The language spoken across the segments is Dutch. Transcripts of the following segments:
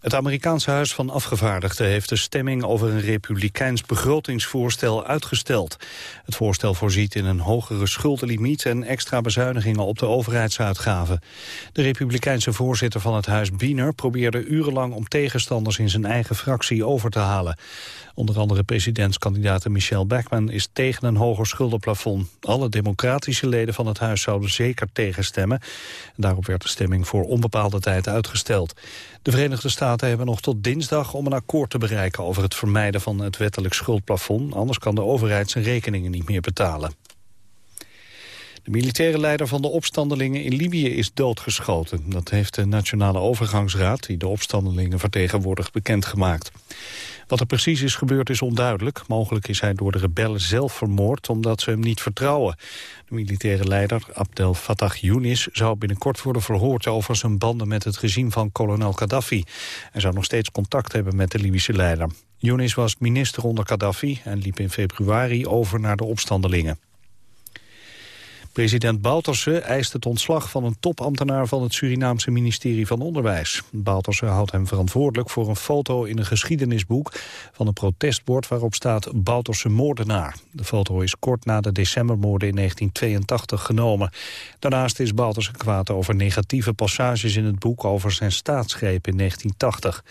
Het Amerikaanse Huis van Afgevaardigden heeft de stemming over een republikeins begrotingsvoorstel uitgesteld. Het voorstel voorziet in een hogere schuldenlimiet en extra bezuinigingen op de overheidsuitgaven. De republikeinse voorzitter van het huis Biener probeerde urenlang om tegenstanders in zijn eigen fractie over te halen. Onder andere presidentskandidaat Michelle Bachmann is tegen een hoger schuldenplafond. Alle democratische leden van het huis zouden zeker tegenstemmen. Daarop werd de stemming voor onbepaalde tijd uitgesteld. De Verenigde Staten hebben nog tot dinsdag om een akkoord te bereiken over het vermijden van het wettelijk schuldplafond. Anders kan de overheid zijn rekeningen niet meer betalen. De militaire leider van de opstandelingen in Libië is doodgeschoten. Dat heeft de Nationale Overgangsraad, die de opstandelingen vertegenwoordigt, bekendgemaakt. Wat er precies is gebeurd is onduidelijk. Mogelijk is hij door de rebellen zelf vermoord omdat ze hem niet vertrouwen. De militaire leider Abdel Fattah Younis zou binnenkort worden verhoord over zijn banden met het regime van kolonel Gaddafi. Hij zou nog steeds contact hebben met de Libische leider. Younis was minister onder Gaddafi en liep in februari over naar de opstandelingen. President Bouterse eist het ontslag van een topambtenaar van het Surinaamse ministerie van Onderwijs. Bouterse houdt hem verantwoordelijk voor een foto in een geschiedenisboek van een protestbord waarop staat Bouterse moordenaar. De foto is kort na de decembermoorden in 1982 genomen. Daarnaast is Bouterse kwaad over negatieve passages in het boek over zijn staatsgreep in 1980.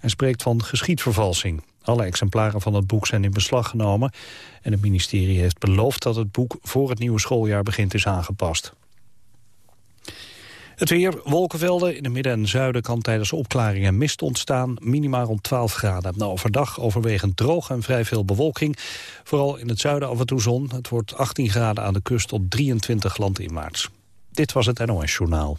Hij spreekt van geschiedvervalsing. Alle exemplaren van het boek zijn in beslag genomen en het ministerie heeft beloofd dat het boek voor het nieuwe schooljaar begint is aangepast. Het weer, wolkenvelden. In het midden en zuiden kan tijdens opklaringen mist ontstaan. Minimaal rond 12 graden. Nou, overdag overwegend droog en vrij veel bewolking. Vooral in het zuiden af en toe zon. Het wordt 18 graden aan de kust tot 23 landinwaarts. Dit was het NOS Journaal.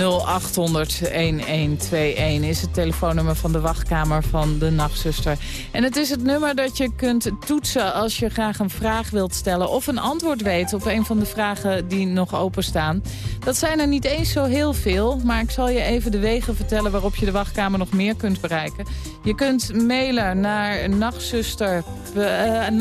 0800-1121 is het telefoonnummer van de wachtkamer van de nachtzuster. En het is het nummer dat je kunt toetsen als je graag een vraag wilt stellen... of een antwoord weet op een van de vragen die nog openstaan. Dat zijn er niet eens zo heel veel, maar ik zal je even de wegen vertellen... waarop je de wachtkamer nog meer kunt bereiken. Je kunt mailen naar nachtzuster, uh.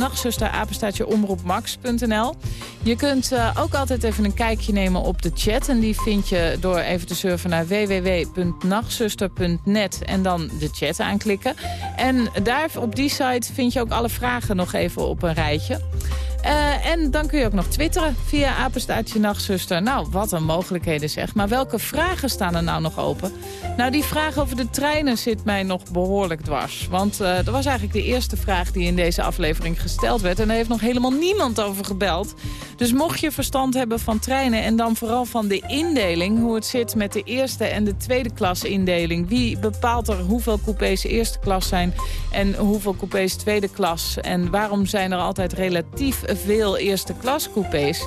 Je kunt uh, ook altijd even een kijkje nemen op de chat... en die vind je door even te surfen naar www.nachtzuster.net en dan de chat aanklikken. En daar op die site vind je ook alle vragen nog even op een rijtje. Uh, en dan kun je ook nog twitteren via apenstaatje nachtzuster. Nou, wat een mogelijkheden zeg. Maar welke vragen staan er nou nog open? Nou, die vraag over de treinen zit mij nog behoorlijk dwars. Want uh, dat was eigenlijk de eerste vraag die in deze aflevering gesteld werd. En daar heeft nog helemaal niemand over gebeld. Dus mocht je verstand hebben van treinen en dan vooral van de indeling... hoe het zit met de eerste en de tweede klas indeling. Wie bepaalt er hoeveel coupés eerste klas zijn en hoeveel coupés tweede klas? En waarom zijn er altijd relatief veel eerste klas coupés?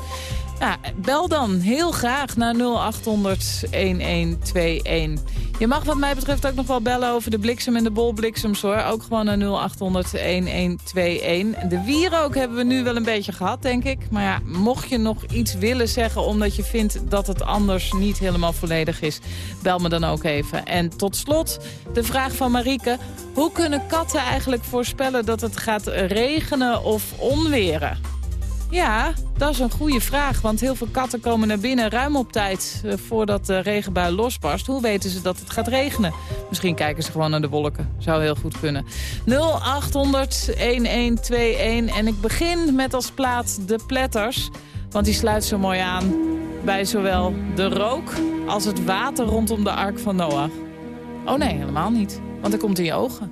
Ja, bel dan heel graag naar 0800 1121. Je mag wat mij betreft ook nog wel bellen over de bliksem en de bolbliksems hoor. Ook gewoon naar 0800 1121. De wierook hebben we nu wel een beetje gehad, denk ik. Maar ja, mocht je nog iets willen zeggen omdat je vindt dat het anders niet helemaal volledig is, bel me dan ook even. En tot slot de vraag van Marieke. Hoe kunnen katten eigenlijk voorspellen dat het gaat regenen of onweren? Ja, dat is een goede vraag, want heel veel katten komen naar binnen ruim op tijd eh, voordat de regenbui losbarst. Hoe weten ze dat het gaat regenen? Misschien kijken ze gewoon naar de wolken. Zou heel goed kunnen. 0800 1121 en ik begin met als plaat de Pletters, want die sluit zo mooi aan bij zowel de rook als het water rondom de ark van Noach. Oh nee, helemaal niet, want het komt in je ogen.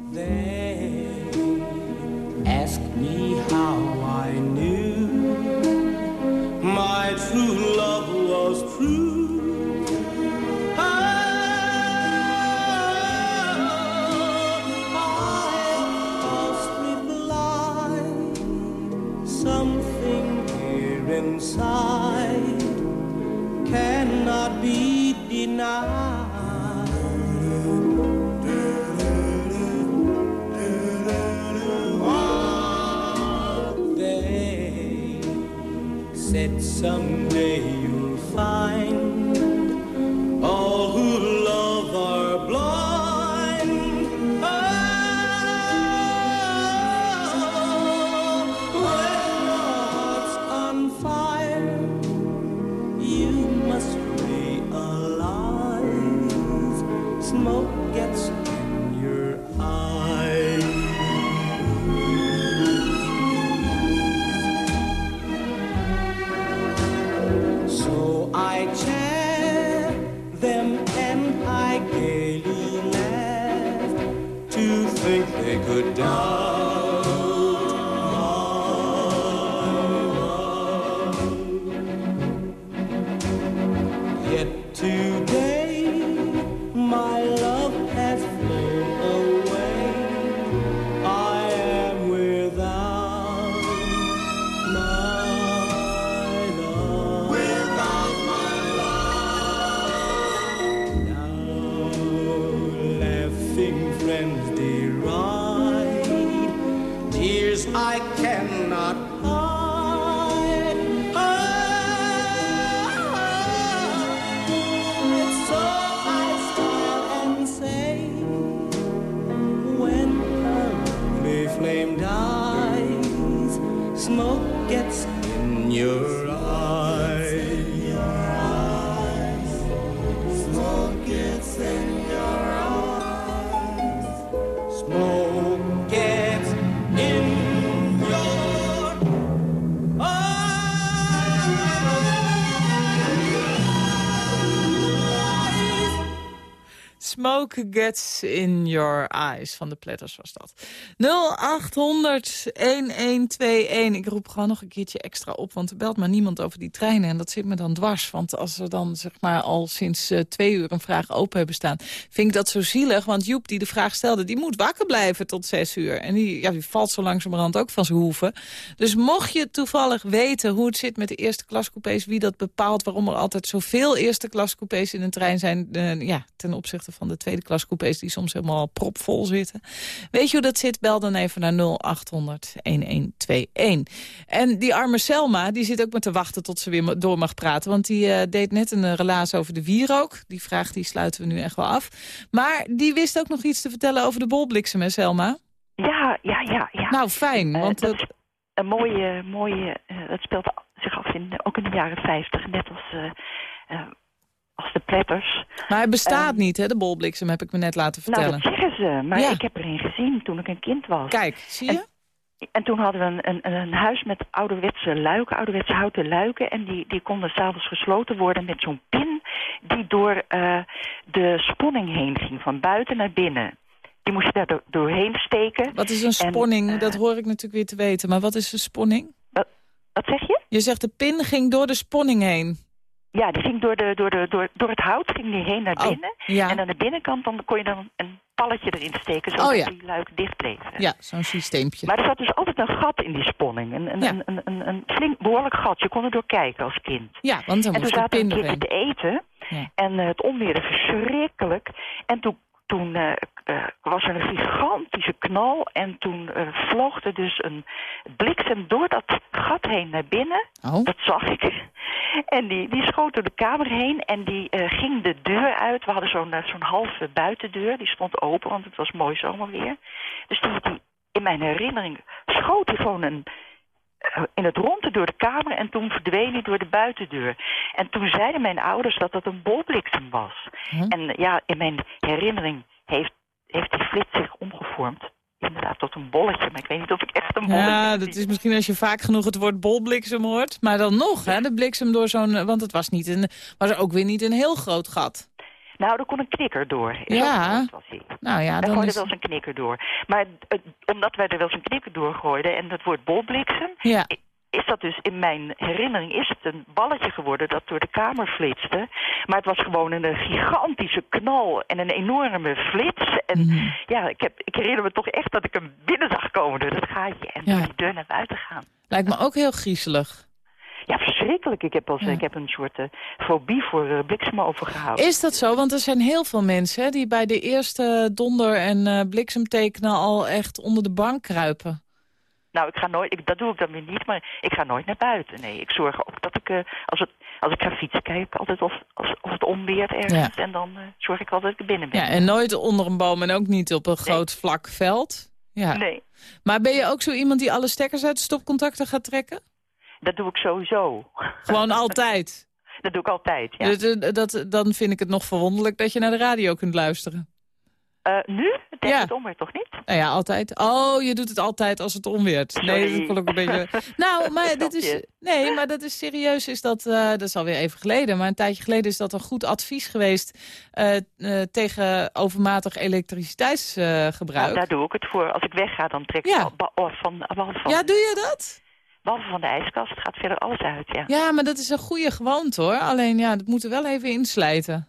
ask me how I knew my true love was true. I, something here inside cannot be denied. Said someday you'll find they could doubt Gets in Your Eyes. Van de Platters was dat. 0800-1121. Ik roep gewoon nog een keertje extra op, want er belt maar niemand over die treinen. En dat zit me dan dwars, want als we dan zeg maar al sinds eh, twee uur een vraag open hebben staan... vind ik dat zo zielig, want Joep die de vraag stelde... die moet wakker blijven tot zes uur. En die, ja, die valt zo langzamerhand ook van zijn hoeven. Dus mocht je toevallig weten hoe het zit met de eerste klascoupés... wie dat bepaalt, waarom er altijd zoveel eerste klascoupés in een trein zijn... eh, ja, ten opzichte van de tweede klascoupés die soms helemaal propvol zitten. Weet je hoe dat zit? Bel dan even naar 0800-1121. En die arme Selma, die zit ook maar te wachten tot ze weer door mag praten. Want die eh, deed net een uh, relaas over de wierook. Die vraag die sluiten we nu echt wel af. Maar die wist ook nog iets te vertellen over de bolbliksem, hè Selma? Ja, ja, ja. ja. Nou, fijn. Eh, Want dat dat- is een mooie, mooie eh, dat speelt zich af in, ook in de jaren 50, net als, eh, eh, als de Platters. maar hij bestaat ehm, niet, hè, de bolbliksem, heb ik me net laten Nou, vertellen. dat zeggen ze, maar Ja. ik heb er een gezien toen ik een kind was. Kijk, zie je? En toen hadden we een, een, een huis met ouderwetse luiken, ouderwetse houten luiken. En die, die konden s'avonds gesloten worden met zo'n pin die door eh, de sponning heen ging, van buiten naar binnen. Die moest je daar door- doorheen steken. Wat is een en, sponning? eh, dat hoor ik natuurlijk weer te weten. Maar wat is een sponning? Wat zeg je? Je zegt de pin ging door de sponning heen. Ja, die ging door, de, door, de, door, door het hout ging die heen naar Oh, binnen. ja. En aan de binnenkant dan kon je dan een palletje erin steken, zodat Oh, ja. die luiken dicht bleven. Ja, zo'n systeempje. Maar er zat dus altijd een gat in die sponning. Een, een, Ja. een, een, een, een flink behoorlijk gat. Je kon er door kijken als kind. Ja, want dan En toen zaten we een keertje te eten. Ja. En eh, het onweerde verschrikkelijk. En toen, toen eh, eh, was er een gigantische knal. En toen eh, vloog er dus een bliksem door dat gat heen naar binnen. Oh, Dat zag ik. En die, die schoot door de kamer heen en die ging de deur uit. We hadden zo'n zo'n halve buitendeur, die stond open, want het was mooi zomerweer. Dus die, die, in mijn herinnering schoot hij gewoon een, in het ronde door de kamer en toen verdween hij door de buitendeur. En toen zeiden mijn ouders dat dat een bolbliksem was. Hm. En eh, ja, in mijn herinnering heeft, heeft die flits zich omgevormd. Inderdaad, tot een bolletje. Maar ik weet niet of ik echt een bolletje ja, zie. dat is misschien als je vaak genoeg het woord bolbliksem hoort. Maar dan nog, hè, de bliksem door zo'n... Want het was, niet een, was ook weer niet een heel groot gat. Nou, er kon een knikker door. Ja. was hij. Nou ja, Daar dan gooide is... wel eens een knikker door. Maar omdat wij er wel eens een knikker door gooiden... en het woord bolbliksem... Ja, is dat dus in mijn herinnering... is het een balletje geworden dat door de kamer flitste. Maar het was gewoon een, gigantische knal en een enorme flits. En Mhm. ja, ik, heb, ik herinner me toch echt dat ik hem binnen zag komen door dat gaatje... en Ja. door die deur naar buiten gaan. lijkt me ook heel griezelig. Ja, verschrikkelijk. Ik heb, als, Ja. ik heb een soort eh, fobie voor uh, bliksem overgehouden. Is dat zo? Want er zijn heel veel mensen hè, die bij de eerste donder- en eh bliksemtekenen al echt onder de bank kruipen. Nou, ik ga nooit, ik, dat doe ik dan weer niet, maar ik ga nooit naar buiten. Nee, ik zorg ook dat ik, eh, als, het, als ik ga fietsen, kijk ik altijd of, als, of het onweert ergens. En dan eh, zorg ik altijd dat ik binnen ben. Ja, en nooit onder een boom en ook niet op een groot vlak veld. Ja. Nee, Maar ben je ook zo iemand die alle stekkers uit de stopcontacten gaat trekken? Dat doe ik sowieso. Gewoon altijd. Dat doe ik altijd, ja. Dus, eh, dat, dan vind ik het nog verwonderlijk dat je naar de radio kunt luisteren. Eh, nu? Denk Ja. het onweer toch niet? Nou ja, altijd. Oh, je doet het altijd als het onweert. Nee, dat vond ik een beetje... Nou, maar dit is... Nee, maar dat is serieus. Is dat, eh, dat is alweer even geleden. Maar een tijdje geleden is dat een goed advies geweest... tegen overmatig elektriciteitsgebruik. Nou, daar doe ik het voor. Als ik wegga, dan trek ik Ja. van, van, ja, doe je dat? Behalve van de ijskast gaat verder alles uit, ja. Ja, maar dat is een goede gewoonte hoor. Alleen ja, dat moeten we wel even inslijten.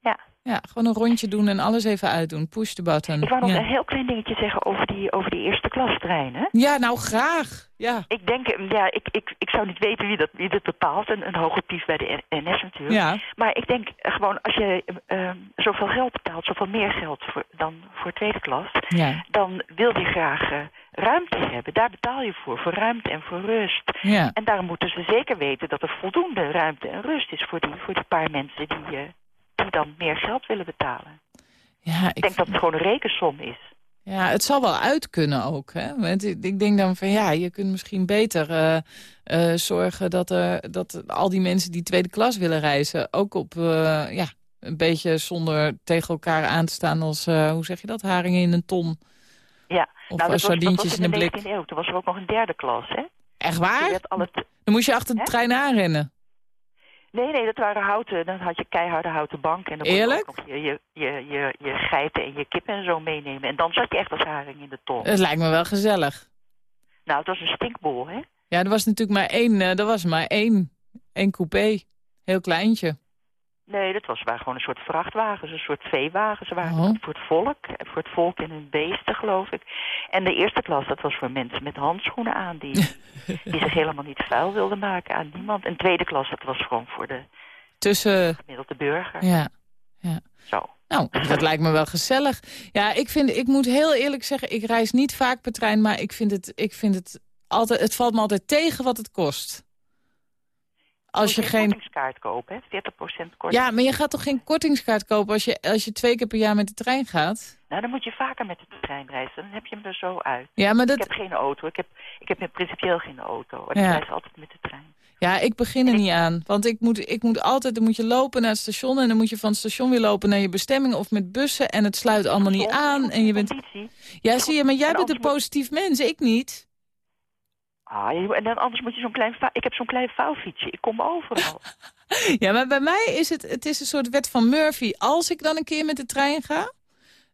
Ja. Ja, gewoon een rondje doen en alles even uitdoen. Push the button. Ik wou nog ja. een heel klein dingetje zeggen over die, over die eerste klas treinen. ja, nou graag. Ja. Ik denk, eh, ja, ik, ik, ik zou niet weten wie dat, wie dat bepaalt. Een, een hoger pief bij de NS natuurlijk. Ja. Maar ik denk eh, gewoon, als je eh, zoveel geld betaalt, zoveel meer geld voor, dan voor tweede klas, Ja. dan wil je graag ruimte hebben. Daar betaal je voor, voor ruimte en voor rust. Ja. En daarom moeten ze zeker weten dat er voldoende ruimte en rust is voor die, voor die paar mensen die, eh, die dan meer geld willen betalen. Ja, Ik denk dat het gewoon een rekensom is. Ja, het zal wel uit kunnen ook. Hè? Want ik, denk dan van ja, je kunt misschien beter eh, eh, zorgen dat, er, dat al die mensen die tweede klas willen reizen... ook op ja, een beetje zonder tegen elkaar aan te staan als, hoe zeg je dat, haringen in een ton. Ja, Of nou, dat was, dat sardientjes in in een de blik. 19e eeuw. Toen was er ook nog een derde klas, hè? Echt Toen waar? Dan moest je achter de Hè? trein aanrennen. Nee, nee, dat waren houten. Dan had je keiharde houten banken. En dan kon je Eerlijk? ook nog je, je, je, je, je geiten en je kippen en zo meenemen. En dan zat je echt als haring in de ton. Het lijkt me wel gezellig. Nou, het was een stinkbol, hè? Ja, er was natuurlijk maar één, eh, er was maar één, één coupé. Heel kleintje. Nee, dat was, waren gewoon een soort vrachtwagens, een soort veewagens. Ze waren Oh. voor het volk, eh, voor het volk en hun beesten, geloof ik. En de eerste klas, dat was voor mensen met handschoenen aan... die, die zich helemaal niet vuil wilden maken aan niemand. En tweede klas, dat was gewoon voor de Tussen, gemiddelde burger. ja. Zo. Nou, dat lijkt me wel gezellig. Ja, ik, vind, ik moet heel eerlijk zeggen, ik reis niet vaak per trein... maar ik vind het, ik vind het, altijd, het valt me altijd tegen wat het kost. Als je geen... kortingskaart kopen, hè? 40% korting. Ja, maar je gaat toch geen kortingskaart kopen als je, als je twee keer per jaar met de trein gaat? Nou, dan moet je vaker met de trein reizen. Dan heb je hem er zo uit. Ja, maar Ik dat, heb geen auto. Ik heb, ik heb principieel geen auto. Ik Ja. reis altijd met de trein. ja, ik begin er niet aan. Want ik moet, ik moet altijd, dan moet je lopen naar het station... en dan moet je van het station weer lopen naar je bestemming of met bussen... en het sluit allemaal niet aan. En je bent... Ja, zie je, maar jij En bent een positief mens, ik niet. Ah, en dan anders moet je zo'n klein... Ik heb zo'n klein vouwfietsje. Ik kom overal. Ja, maar bij mij is het, het is een soort wet van Murphy. Als ik dan een keer met de trein ga,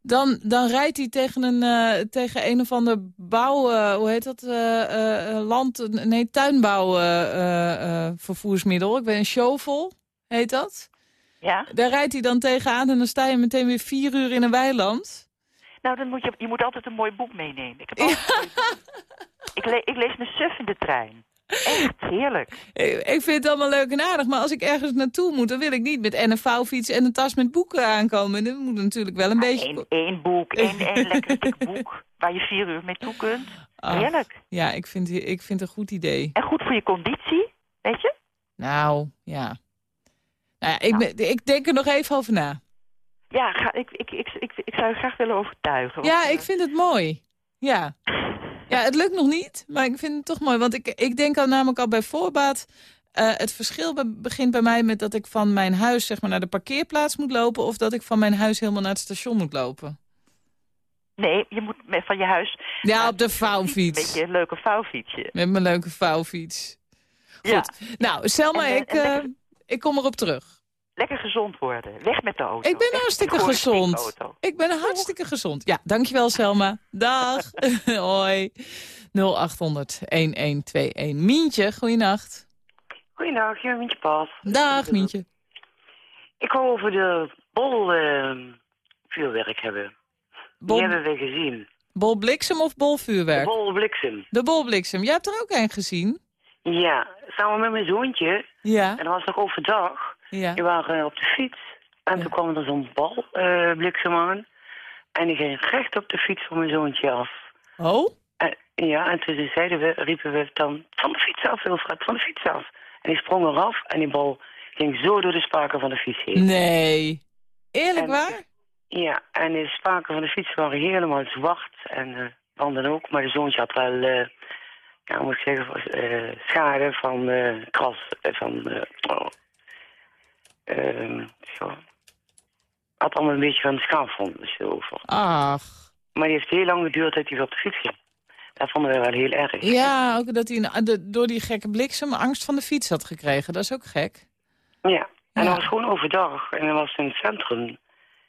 dan, dan rijdt hij tegen een, eh, tegen een of ander bouw, eh, hoe heet dat, eh, land, nee, tuinbouw eh, eh, eh, vervoersmiddel. Ik weet een shovel, heet dat. ja? Daar rijdt hij dan tegenaan en dan sta je meteen weer vier uur in een weiland. Nou, dan moet je, je moet altijd een mooi boek meenemen. Ik, heb altijd ik, le- ik lees me suf in de trein. Echt heerlijk. Ik, vind het allemaal leuk en aardig, maar als ik ergens naartoe moet, dan wil ik niet met en een vouwfiets en een tas met boeken aankomen. Dat moet natuurlijk wel een beetje... Eén boek, één, één lekker dik boek... waar je vier uur mee toe kunt. Ah, Heerlijk. Ja, ik vind, ik vind het een goed idee. En goed voor je conditie, weet je? Nou, ja. Nou ja, ik, ben, ik denk er nog even over na. Ja, ga, ik, ik, ik zou je graag willen overtuigen. Ja, eh, ik vind het mooi. Ja. Ja, het lukt nog niet, maar ik vind het toch mooi. Want ik, ik denk al namelijk al bij voorbaat... eh, het verschil be- begint bij mij met dat ik van mijn huis zeg maar, naar de parkeerplaats moet lopen... of dat ik van mijn huis helemaal naar het station moet lopen. Nee, je moet van je huis... Ja, op de Een vouwfiets. beetje een leuke vouwfietsje. Met mijn leuke vouwfiets. Goed. Ja. Nou, Selma, En, eh, ik, en eh, ik kom erop terug. Lekker gezond worden. Weg met de auto. Ik ben Weg hartstikke gezond. Ik ben hartstikke gezond. Ja, dankjewel Selma. Dag. Hoi. 0800-1121. Mientje, goeienacht. Goedendag, ja, Mientje Paas. Dag Mientje. Ik wou over de bol eh, vuurwerk hebben. Bol, Die hebben we gezien. bol bliksem of bol De bol bliksem. De bol bliksem. Jij hebt er ook een gezien? Ja, samen met mijn zoontje. Ja. En dat was nog overdag. Ja. Die waren op de fiets. En Ja. toen kwam er zo'n bal eh, bliksem aan. En die ging recht op de fiets van mijn zoontje af. Oh? En, Ja, en toen zeiden we, riepen we dan van de fiets af, Wilfred, van de fiets af. En die sprong eraf en die bal ging zo door de spaken van de fiets heen. Nee. Eerlijk En- waar? Ja, en de spaken van de fiets waren helemaal zwart en eh banden ook. Maar de zoontje had wel, eh, ja, moet ik zeggen, eh, schade van kras, van, ehm, zo. Had allemaal een beetje van schaafwondjes over. Ach. Maar die heeft heel lang geduurd dat hij weer op de fiets ging. Dat vonden we wel heel erg. Ja, ook dat hij een- de- door die gekke bliksem angst van de fiets had gekregen. Dat is ook gek. Ja, en Ja. dat was gewoon overdag. En dat was in het centrum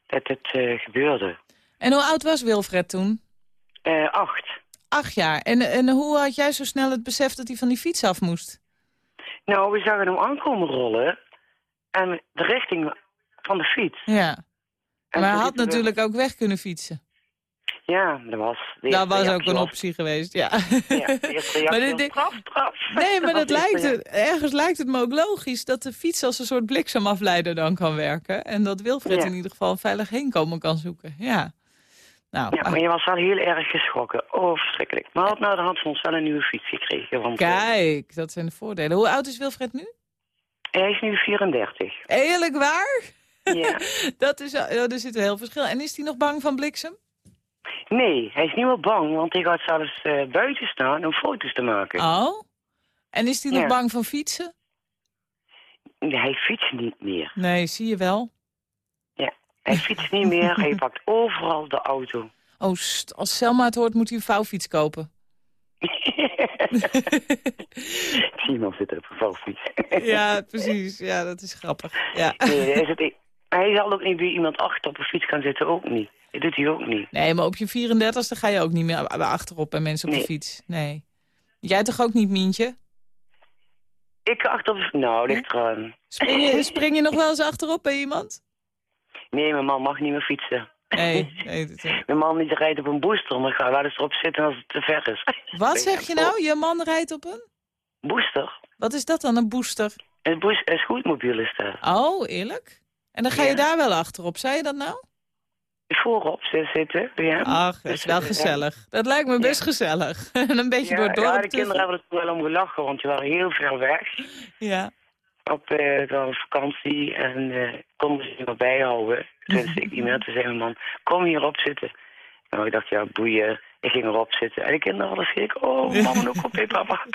dat het eh, gebeurde. En hoe oud was Wilfred toen? Eh, acht. Acht jaar. En, en hoe had jij zo snel het besef dat hij van die fiets af moest? Nou, we zagen hem aankomen rollen. En de richting van de fiets. Ja. En maar hij had we- natuurlijk ook weg kunnen fietsen. Ja, dat was... Dat was ook een was- optie geweest, ja. Ja, Maar dit- dit-. Nee, maar dat lijkt het, ergens lijkt het me ook logisch dat de fiets als een soort bliksemafleider dan kan werken. En dat Wilfred Ja. in ieder geval veilig heenkomen kan zoeken. Ja. Nou, Ja, maar je was wel heel erg geschrokken. Oh, verschrikkelijk. Maar hij had nou de hand van ons wel een nieuwe fiets gekregen. Want eh, kijk, dat zijn de voordelen. Hoe oud is Wilfred nu? Hij is nu 34. Eerlijk waar? Ja. Dat is, oh, er zit een heel verschil. En is hij nog bang van bliksem? Nee, hij is niet meer bang, want hij gaat zelfs eh, buiten staan om foto's te maken. Oh. En is hij nog Ja. bang van fietsen? Nee, Hij fietst niet meer. Nee, zie je wel. Hij fietst niet meer, hij pakt overal de auto. Oh, st, als Selma het hoort, moet hij een vouwfiets kopen. Ik zie iemand zitten op een vouwfiets. Ja, precies. Ja, dat is grappig. Ja. Nee, hij, zit, hij zal ook niet bij iemand achter op een fiets gaan zitten, ook niet. Dat doet hij ook niet. Nee, maar op je 34ste ga je ook niet meer achterop bij mensen op de fiets. Nee. Jij toch ook niet, Mientje? Ik achter op... Nou, ligt eraan. Spring je, spring je nog wel eens achterop bij iemand? Nee, mijn man mag niet meer fietsen. Nee. nee dat- Mijn man die rijdt op een booster, maar ga wel eens erop zitten als het te ver is. Wat zeg je nou? Je man rijdt op een? Booster? Wat is dat dan, een booster? Een, boos, een scootmobiel is dat. Oh, eerlijk? En dan ga je Ja. daar wel achterop. Zei je dat nou? Voorop zitten, ja. Ach, dat is wel gezellig. Dat lijkt me best gezellig. En een beetje door Ja, het ja, dorp de tuffen. kinderen hebben er wel om gelachen, want die waren heel ver weg. Ja. Op de vakantie en eh konden ze zich nog bijhouden. Toen zei ik toen zei mijn man, kom hierop zitten. Nou, ik dacht, ja, boeien. Ik ging erop zitten. En de kinderen hadden schrik. Oh, mama, ook op, papa.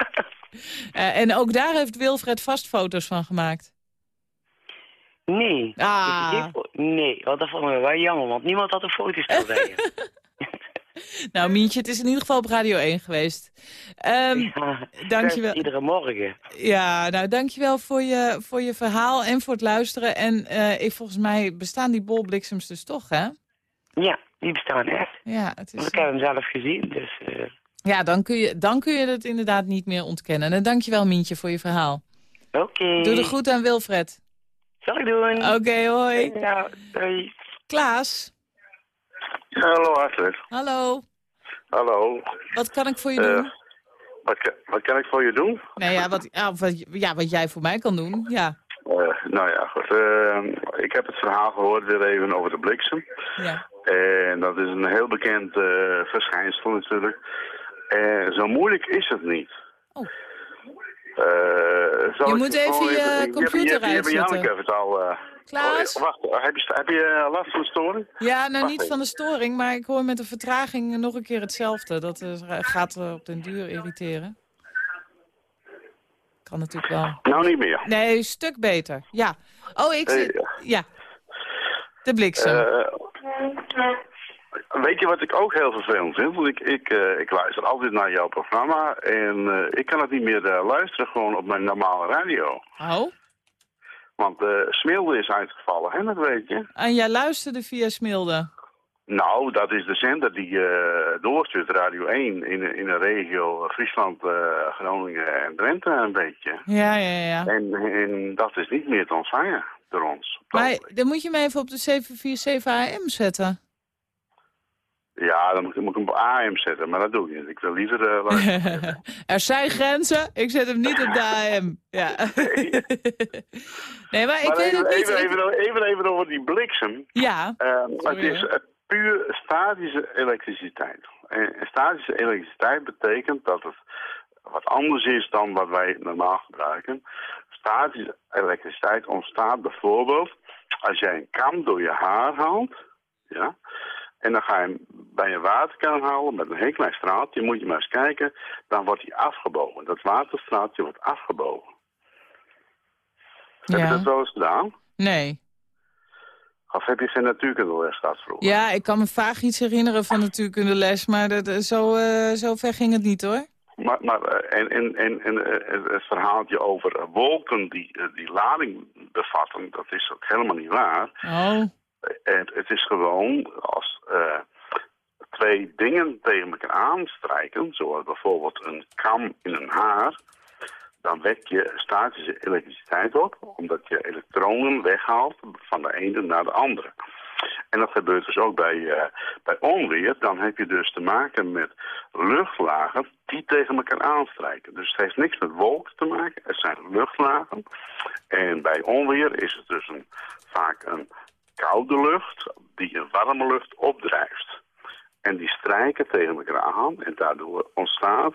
Eh, en ook daar heeft Wilfred vast foto's van gemaakt. Nee. Ah. Ik- ik- Nee, want dat vonden we wel jammer, want niemand had een foto's bij je. Nou, Mientje, het is in ieder geval op Radio 1 geweest. Ehm, Ja, dankjewel. Iedere morgen. Ja, nou, dankjewel voor je, voor je verhaal en voor het luisteren. En eh, ik, volgens mij bestaan die bolbliksems dus toch, hè? Ja, die bestaan echt. Ja, het is, ik heb hem zelf gezien, dus... eh, ja dan, kun je, dan kun je het inderdaad niet meer ontkennen. En dankjewel, Mientje, voor je verhaal. Oké. Doe de goed aan Wilfred. Zal ik doen. Oké, hoi. Ja, doei. Klaas, Hallo Astrid. hallo. Hallo. Wat kan ik voor je Eh, doen? wat, ka- wat kan ik voor je doen? Nee, ja wat, ja, wat, ja, wat jij voor mij kan doen, ja. Eh, nou ja, goed. eh, ik heb het verhaal gehoord weer even over de bliksem. ja. En dat is een heel bekend eh, verschijnsel natuurlijk. En zo moeilijk is het niet. Oh. Eh, Je moet even je computer je, je, uitzetten. Janneke het al... Klaas? oh, wacht, heb je, heb je eh, last van de storing? Ja, nou Wacht niet even. van de storing, maar ik hoor met de vertraging nog een keer hetzelfde. Dat eh, gaat eh, op den duur irriteren. Kan natuurlijk wel. Nou, niet meer. Nee, een stuk beter. Ja. Oh, ik zit... Ja. De bliksem. Weet je wat ik ook heel vervelend vind? Want ik, ik, ik luister altijd naar jouw programma en ik kan het niet meer luisteren gewoon op mijn normale radio. oh. Want eh Smilde is uitgevallen, hè, dat weet je. En jij luisterde via Smilde. Nou, dat is de zender die eh doorstuurt, Radio 1, in, in de regio Friesland, eh, Groningen en Drenthe een beetje. Ja, ja, ja. En, en dat is niet meer te ontvangen door ons. Maar dan moet je me even op de 747 AM zetten. Ja, dan moet, moet ik hem op AM zetten, maar dat doe ik niet. Ik wil liever eh, er zijn grenzen. Ik zet hem niet op de AM. Ja. nee, maar ik Maar weet even, het niet. even, even, even, even over die bliksem. Ja. Sorry, het is puur statische elektriciteit. En, en statische elektriciteit betekent dat het wat anders is dan wat wij normaal gebruiken. Statische elektriciteit ontstaat bijvoorbeeld als jij een kam door je haar haalt. Ja, en dan ga je hem bij een waterkraan halen met een heel klein straatje. Moet je maar eens kijken, dan wordt hij afgebogen. Dat waterstraatje wordt afgebogen. Heb je dat wel eens gedaan? Nee. Of heb je geen natuurkundeles gehad vroeger? Ja, ik kan me vaag iets herinneren van natuurkundeles, maar dat, eh, zo, eh, zo ver ging het niet hoor. Maar, maar eh, en, en, en, en het verhaaltje over wolken die, die lading bevatten, dat is ook helemaal niet waar. Oh, Het, het is gewoon als eh, twee dingen tegen elkaar aanstrijken, zoals bijvoorbeeld een kam in een haar, dan wek je statische elektriciteit op, omdat je elektronen weghaalt van de ene naar de andere. En dat gebeurt dus ook bij, eh, bij onweer. Dan heb je dus te maken met luchtlagen die tegen elkaar aanstrijken. Dus het heeft niks met wolken te maken, het zijn luchtlagen. En bij onweer is het dus een, vaak een koude lucht die een warme lucht opdrijft. En die strijken tegen elkaar aan en daardoor ontstaat...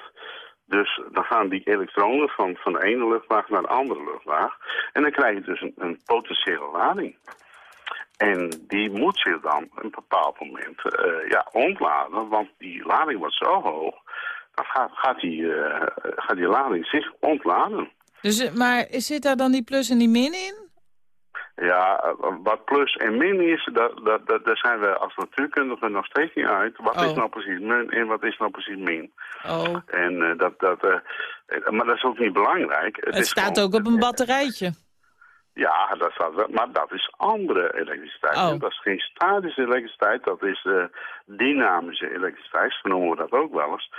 Dus dan gaan die elektronen van, van de ene luchtlaag naar de andere luchtlaag. En dan krijg je dus een, een potentiële lading. En die moet zich dan een bepaald moment eh, ja, ontladen, want die lading wordt zo hoog, dan gaat, gaat, die, eh, gaat die lading zich ontladen. dus, eh, maar zit daar dan die plus en die min in? Ja, eh, wat plus en min is, dat, dat, dat, daar zijn we als natuurkundigen nog steeds niet uit. Wat Oh. is nou precies min en wat is nou precies min? Oh, En eh, dat, dat, eh, maar dat is ook niet belangrijk. het is staat gewoon- ook op een batterijtje. Ja, dat staat wel, maar dat is andere elektriciteit. Oh. Dat is geen statische elektriciteit, dat is dynamische elektriciteit, zo noemen we dat ook wel eens.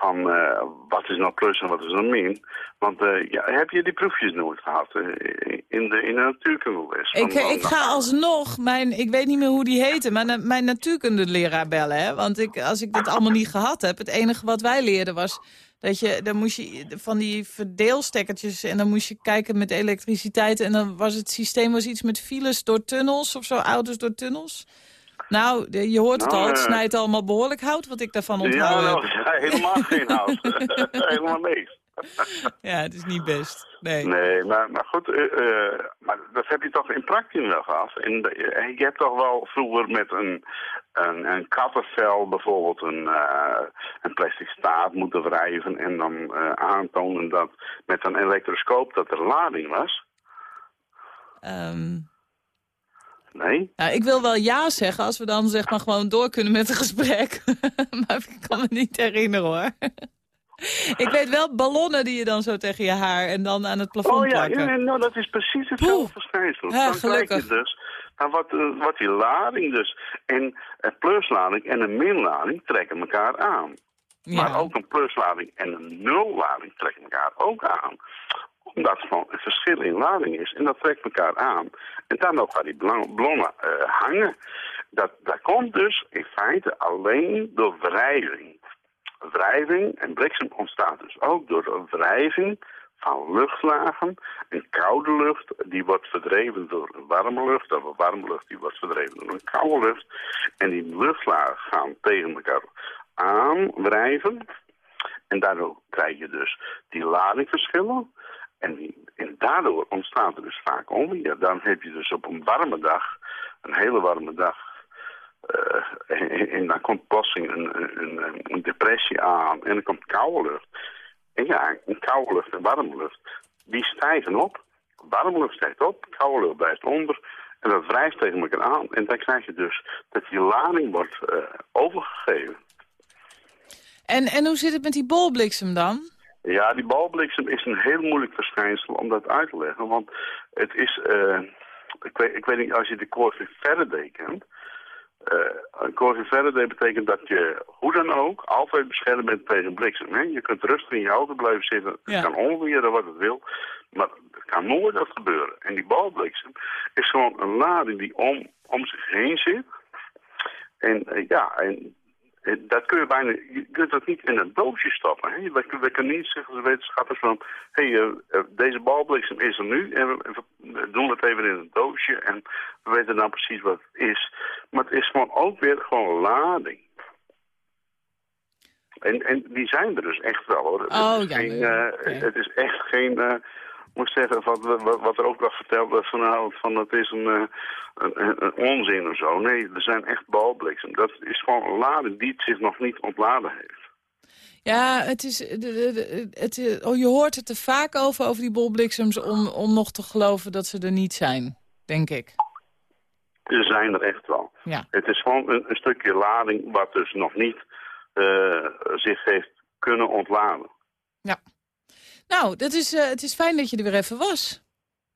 Van eh, wat is nou plus en wat is nou min? Want eh, ja, heb je die proefjes nooit gehad eh, in de, in de natuurkundeles? Ik, Van, ik dan ga alsnog, mijn, ik weet niet meer hoe die heette, maar na- mijn natuurkundeleraar bellen. Hè? Want ik, als ik dit allemaal niet gehad heb, het enige wat wij leerden was... dat je, dan moest je van die verdeelstekkertjes en dan moest je kijken met elektriciteit... en dan was het systeem was iets met files door tunnels of zo, auto's door tunnels. Nou, je hoort het Nou, al, het eh, snijdt allemaal behoorlijk hout wat ik daarvan Ja, onthouden nou, ja, helemaal geen hout. helemaal niks. Ja, het is niet best. Nee. Nee, maar, maar goed, eh, eh, maar dat heb je toch in praktisch wel gehad. En je hebt toch wel vroeger met een, een, een kattenvel bijvoorbeeld een, een plastic staart moeten wrijven en dan aantonen dat met een elektroscoop dat er lading was. Ehm, Nee? Nou, ik wil wel ja zeggen als we dan zeg maar gewoon door kunnen met het gesprek. maar ik kan me niet herinneren hoor. ik weet wel ballonnen die je dan zo tegen je haar en dan aan het plafond Oh ja, plakken. ja, nou, dat is precies hetzelfde verschijnsel. Ja, gelukkig. je dus, dan wordt, eh, wordt die lading dus, en een pluslading en een minlading trekken elkaar aan. Ja. Maar ook een pluslading en een nullading trekken elkaar ook aan. Omdat gewoon een verschil in lading is. En dat trekt elkaar aan. En dan gaan die ballonnen eh, hangen. Dat, dat komt dus in feite alleen door wrijving. Wrijving en bliksem ontstaat dus ook door de wrijving van luchtlagen. Een koude lucht die wordt verdreven door een warme lucht. Of een warme lucht die wordt verdreven door een koude lucht. En die luchtlagen gaan tegen elkaar aanwrijven. En daardoor krijg je dus die ladingverschillen. En, en daardoor ontstaat er dus vaak onweer. Dan heb je dus op een warme dag, een hele warme dag... eh, en, en dan komt plotseling een, een, depressie aan en dan komt koude lucht. En ja, koude lucht en warme lucht, die stijgen op. Warme lucht stijgt op, koude lucht blijft onder. En dat wrijft tegen elkaar aan. En dan krijg je dus dat die lading wordt eh, overgegeven. En, en hoe zit het met die bolbliksem dan? Ja, die balbliksem is een heel moeilijk verschijnsel om dat uit te leggen. Want het is, eh, ik, weet, ik weet niet, als je de Corsi Faraday kent. eh, een Corsi Faraday betekent dat je, hoe dan ook, altijd beschermd bent tegen bliksem. Hè? Je kunt rustig in je auto blijven zitten. Ja. Het kan onweren wat het wil. Maar het kan nooit dat gebeuren. En die balbliksem is gewoon een lading die om, om zich heen zit. En eh, ja, en dat kun je bijna, je kunt dat niet in een doosje stoppen. Hè? We, we kunnen niet zeggen als wetenschappers van, hé, hey, eh, eh, deze balbliksem is er nu en we, we doen het even in een doosje en we weten nou precies wat het is. Maar het is gewoon ook weer gewoon lading. En, en die zijn er dus echt wel hoor. Oh, het, is ja, geen, eh, het is echt geen, eh, moet zeggen, wat, wat, wat er ook nog verteld werd vanavond, van het is een, eh, een, een- onzin of zo. Nee, er zijn echt balbliksem. Dat is gewoon een lading die het zich nog niet ontladen heeft. Ja, het is, de, de, de- het, oh, je hoort het er vaak over, over die bolbliksems... Om, om nog te geloven dat ze er niet zijn, denk ik. Ze zijn er echt wel. Ja. Het is gewoon een, een stukje lading wat dus nog niet eh, zich heeft kunnen ontladen. Nou, dat is, eh, het is fijn dat je er weer even was.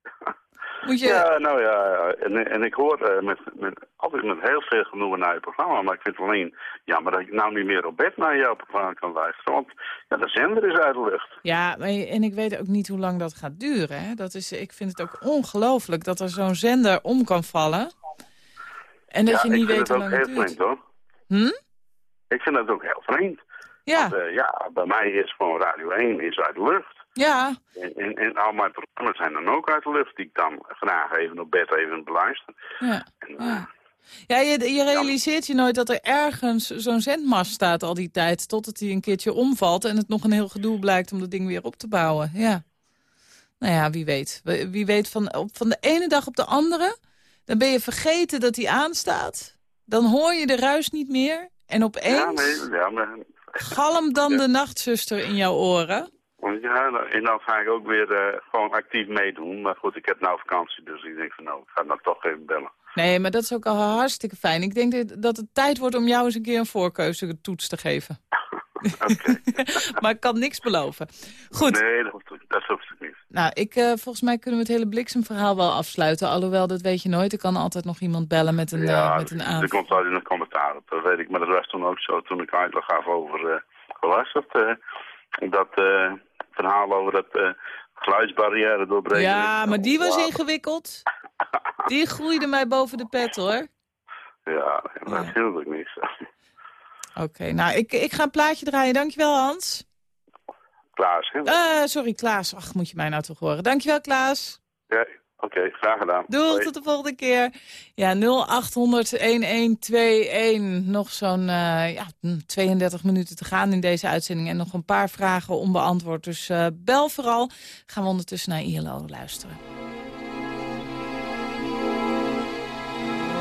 Moet je... Ja, nou ja, en, en ik hoor eh, met, met, altijd met heel veel genoegen naar je programma. Maar ik vind het alleen jammer dat ik nou niet meer op bed naar jouw programma kan luisteren. Want ja, de zender is uit de lucht. Ja, maar en ik weet ook niet hoe lang dat gaat duren. Hè? Dat is, ik vind het ook ongelooflijk dat er zo'n zender om kan vallen. En dat ja, je niet ik vind weet het hoe ook lang het heel duurt. vreemd hoor. Hm? Ik vind het ook heel vreemd. Ja, Want, eh, ja, bij mij is gewoon Radio 1 is uit de lucht. Ja, En, en, en al mijn programma's zijn dan ook uit de lucht. Die ik dan graag even op bed even beluister. ja. En, eh, ja. Ja, je, je realiseert je nooit dat er ergens zo'n zendmast staat al die tijd... totdat die een keertje omvalt en het nog een heel gedoe blijkt om dat ding weer op te bouwen. Ja. Nou ja, wie weet. Wie weet van, op, van de ene dag op de andere... dan ben je vergeten dat die aanstaat. Dan hoor je de ruis niet meer. En ja, opeens nee, ja, maar, galmt dan de nachtzuster in jouw oren. Ja, nou, en dan ga ik ook weer eh, gewoon actief meedoen. Maar goed, ik heb nou vakantie, dus ik denk van nou, ik ga dan toch even bellen. Nee, maar dat is ook al hartstikke fijn. Ik denk dat- het tijd wordt om jou eens een keer een voorkeuze toets te geven. Oké. maar ik kan niks beloven. Goed, Nee, dat hoeft, dat hoeft niet. nou, ik, eh, volgens mij kunnen we het hele bliksemverhaal wel afsluiten. Alhoewel, dat weet je nooit. Er kan altijd nog iemand bellen met een, eh, ja, met een er aanvraag. komt altijd een commentaar op. Dat weet ik, maar dat was toen ook zo toen ik uitleg gaf over, eh wat was dat, eh, eh, verhaal over dat eh, geluidsbarrière doorbreken. Ja, maar die was ingewikkeld. Die groeide mij boven de pet, hoor. Ja, dat is natuurlijk niks. Oké, nou, ik, ik ga een plaatje draaien. Dankjewel, Hans. Klaas, hè? Eh, sorry, Klaas. Ach, moet je mij nou toch horen. Dankjewel, Klaas. Ja, oké, graag gedaan. Doei, Hoi. tot de volgende keer. Ja, 0800-1121. Nog zo'n eh, ja, hm, 32 minuten te gaan in deze uitzending. En nog een paar vragen onbeantwoord. Dus eh, bel vooral. Gaan we ondertussen naar ILO luisteren.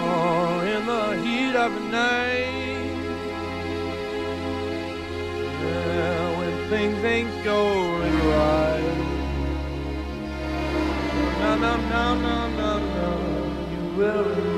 Oh, in the heat of the night. Yeah, when things ain't going No, no, no, no, no. You will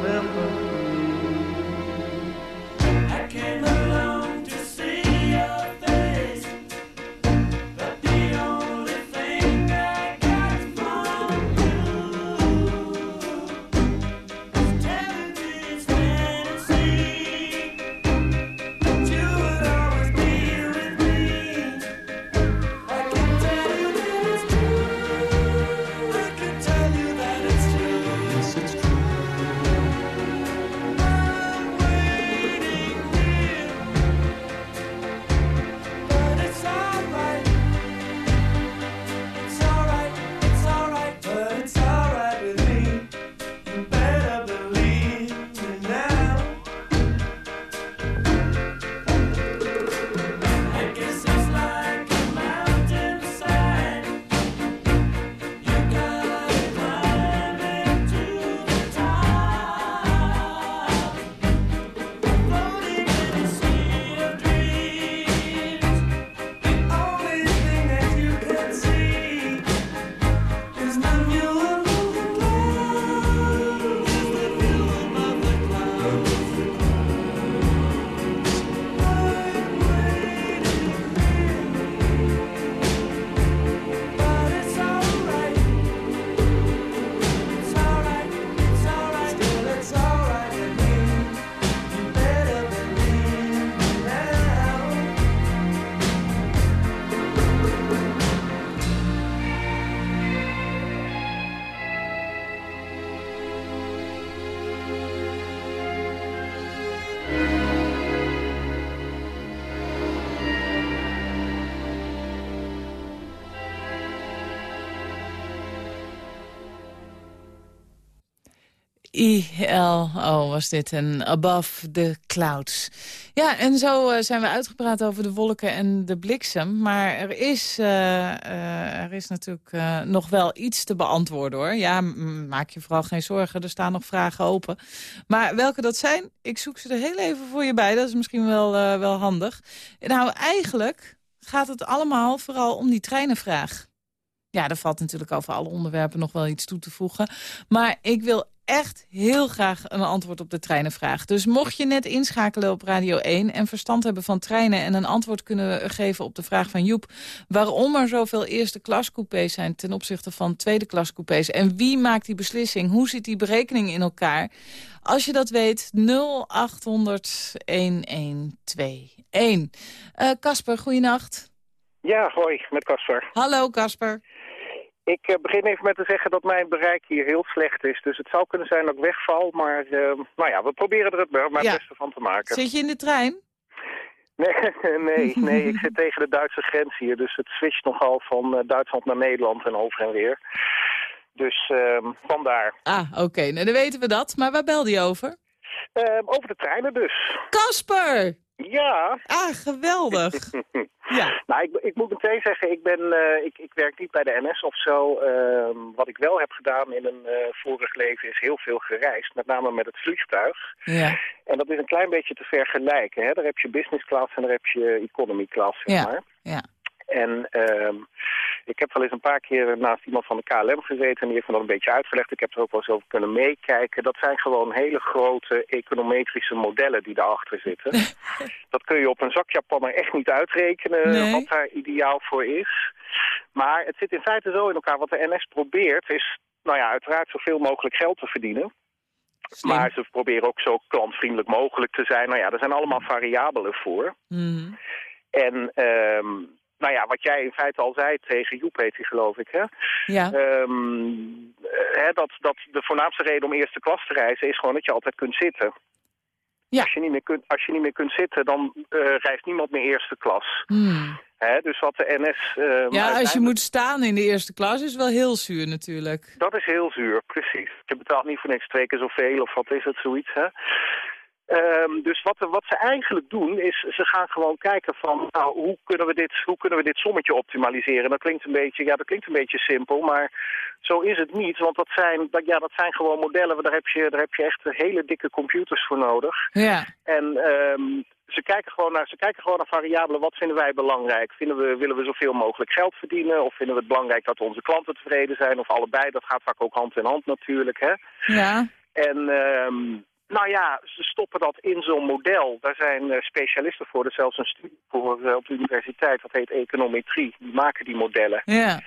I-L-O was dit, en Above the Clouds. Ja, en zo eh, zijn we uitgepraat over de wolken en de bliksem. Maar er is, eh, eh, er is natuurlijk nog wel iets te beantwoorden, hoor. Ja, maak je vooral geen zorgen, er staan nog vragen open. Maar welke dat zijn, ik zoek ze er heel even voor je bij. Dat is misschien wel, wel handig. Nou, eigenlijk gaat het allemaal vooral om die treinenvraag. Ja, er valt natuurlijk over alle onderwerpen nog wel iets toe te voegen. Maar ik wil echt heel graag een antwoord op de treinenvraag. Dus mocht je net inschakelen op Radio 1 en verstand hebben van treinen... en een antwoord kunnen geven op de vraag van Joep... waarom er zoveel eerste klascoupés zijn ten opzichte van tweede klascoupés... en wie maakt die beslissing? Hoe zit die berekening in elkaar? Als je dat weet, 0800 1121. Eh, Casper, goeienacht. Ja, hoi, met Casper. Hallo Casper. Ik eh, begin even met te zeggen dat mijn bereik hier heel slecht is. Dus het zou kunnen zijn dat ik wegval, maar eh, nou ja, we proberen er het maar het beste van te maken. Zit je in de trein? Nee, nee, nee, ik zit tegen de Duitse grens hier, dus het switcht nogal van eh, Duitsland naar Nederland en over en weer. Dus ehm, vandaar. Ah, oké. Nou, dan weten we dat. Maar waar belde je over? Ehm, over de treinen dus. Casper! Ja. Ah, geweldig. Ja. Nou, ik, ik moet meteen zeggen, ik, ben, eh, ik, ik werk niet bij de NS of zo. Ehm, wat ik wel heb gedaan in een eh, vorig leven is heel veel gereisd, met name met het vliegtuig. Ja. En dat is een klein beetje te vergelijken. Hè? Daar heb je business class en daar heb je economy class, zeg Ja. maar. Ja. En ehm, ik heb wel eens een paar keer naast iemand van de KLM gezeten en die heeft me dat een beetje uitgelegd. Ik heb er ook wel eens over kunnen meekijken. Dat zijn gewoon hele grote econometrische modellen die daarachter zitten. dat kun je op een zakjapanner echt niet uitrekenen Nee. wat daar ideaal voor is. Maar het zit in feite zo in elkaar. Wat de NS probeert is, nou ja, uiteraard zoveel mogelijk geld te verdienen. Slim. Maar ze proberen ook zo klantvriendelijk mogelijk te zijn. Nou ja, er zijn allemaal variabelen voor. Mhm. En ehm, nou ja, wat jij in feite al zei tegen Joep heet hij geloof ik, hè? Ja. Ehm, eh, hè, dat, dat de voornaamste reden om eerste klas te reizen is gewoon dat je altijd kunt zitten. Ja. Als, je niet meer kunt, als je niet meer kunt zitten, dan eh, reist niemand meer eerste klas. Hmm. Hè, dus wat de NS... ehm, Ja, als je moet staan in de eerste klas is wel heel zuur natuurlijk. Dat is heel zuur, precies. Je betaalt niet voor niks twee keer zoveel of wat is het, zoiets, hè? Ehm, dus wat, wat ze eigenlijk doen is, ze gaan gewoon kijken van, nou, hoe kunnen we dit, hoe kunnen we dit sommetje optimaliseren? Dat klinkt een beetje, ja, dat klinkt een beetje simpel, maar zo is het niet, want dat zijn, dat, ja, dat zijn gewoon modellen, daar heb je, daar heb je echt hele dikke computers voor nodig. Ja. En ehm, ze, kijken gewoon naar, ze kijken gewoon naar variabelen. Wat vinden wij belangrijk? Vinden we, willen we zoveel mogelijk geld verdienen? Of vinden we het belangrijk dat onze klanten tevreden zijn? Of allebei? Dat gaat vaak ook hand in hand natuurlijk. Hè? Ja. En ehm, nou ja, ze stoppen dat in zo'n model. Daar zijn eh, specialisten voor. Er is zelfs een studie voor eh, op de universiteit. Dat heet econometrie. Die maken die modellen. Ja.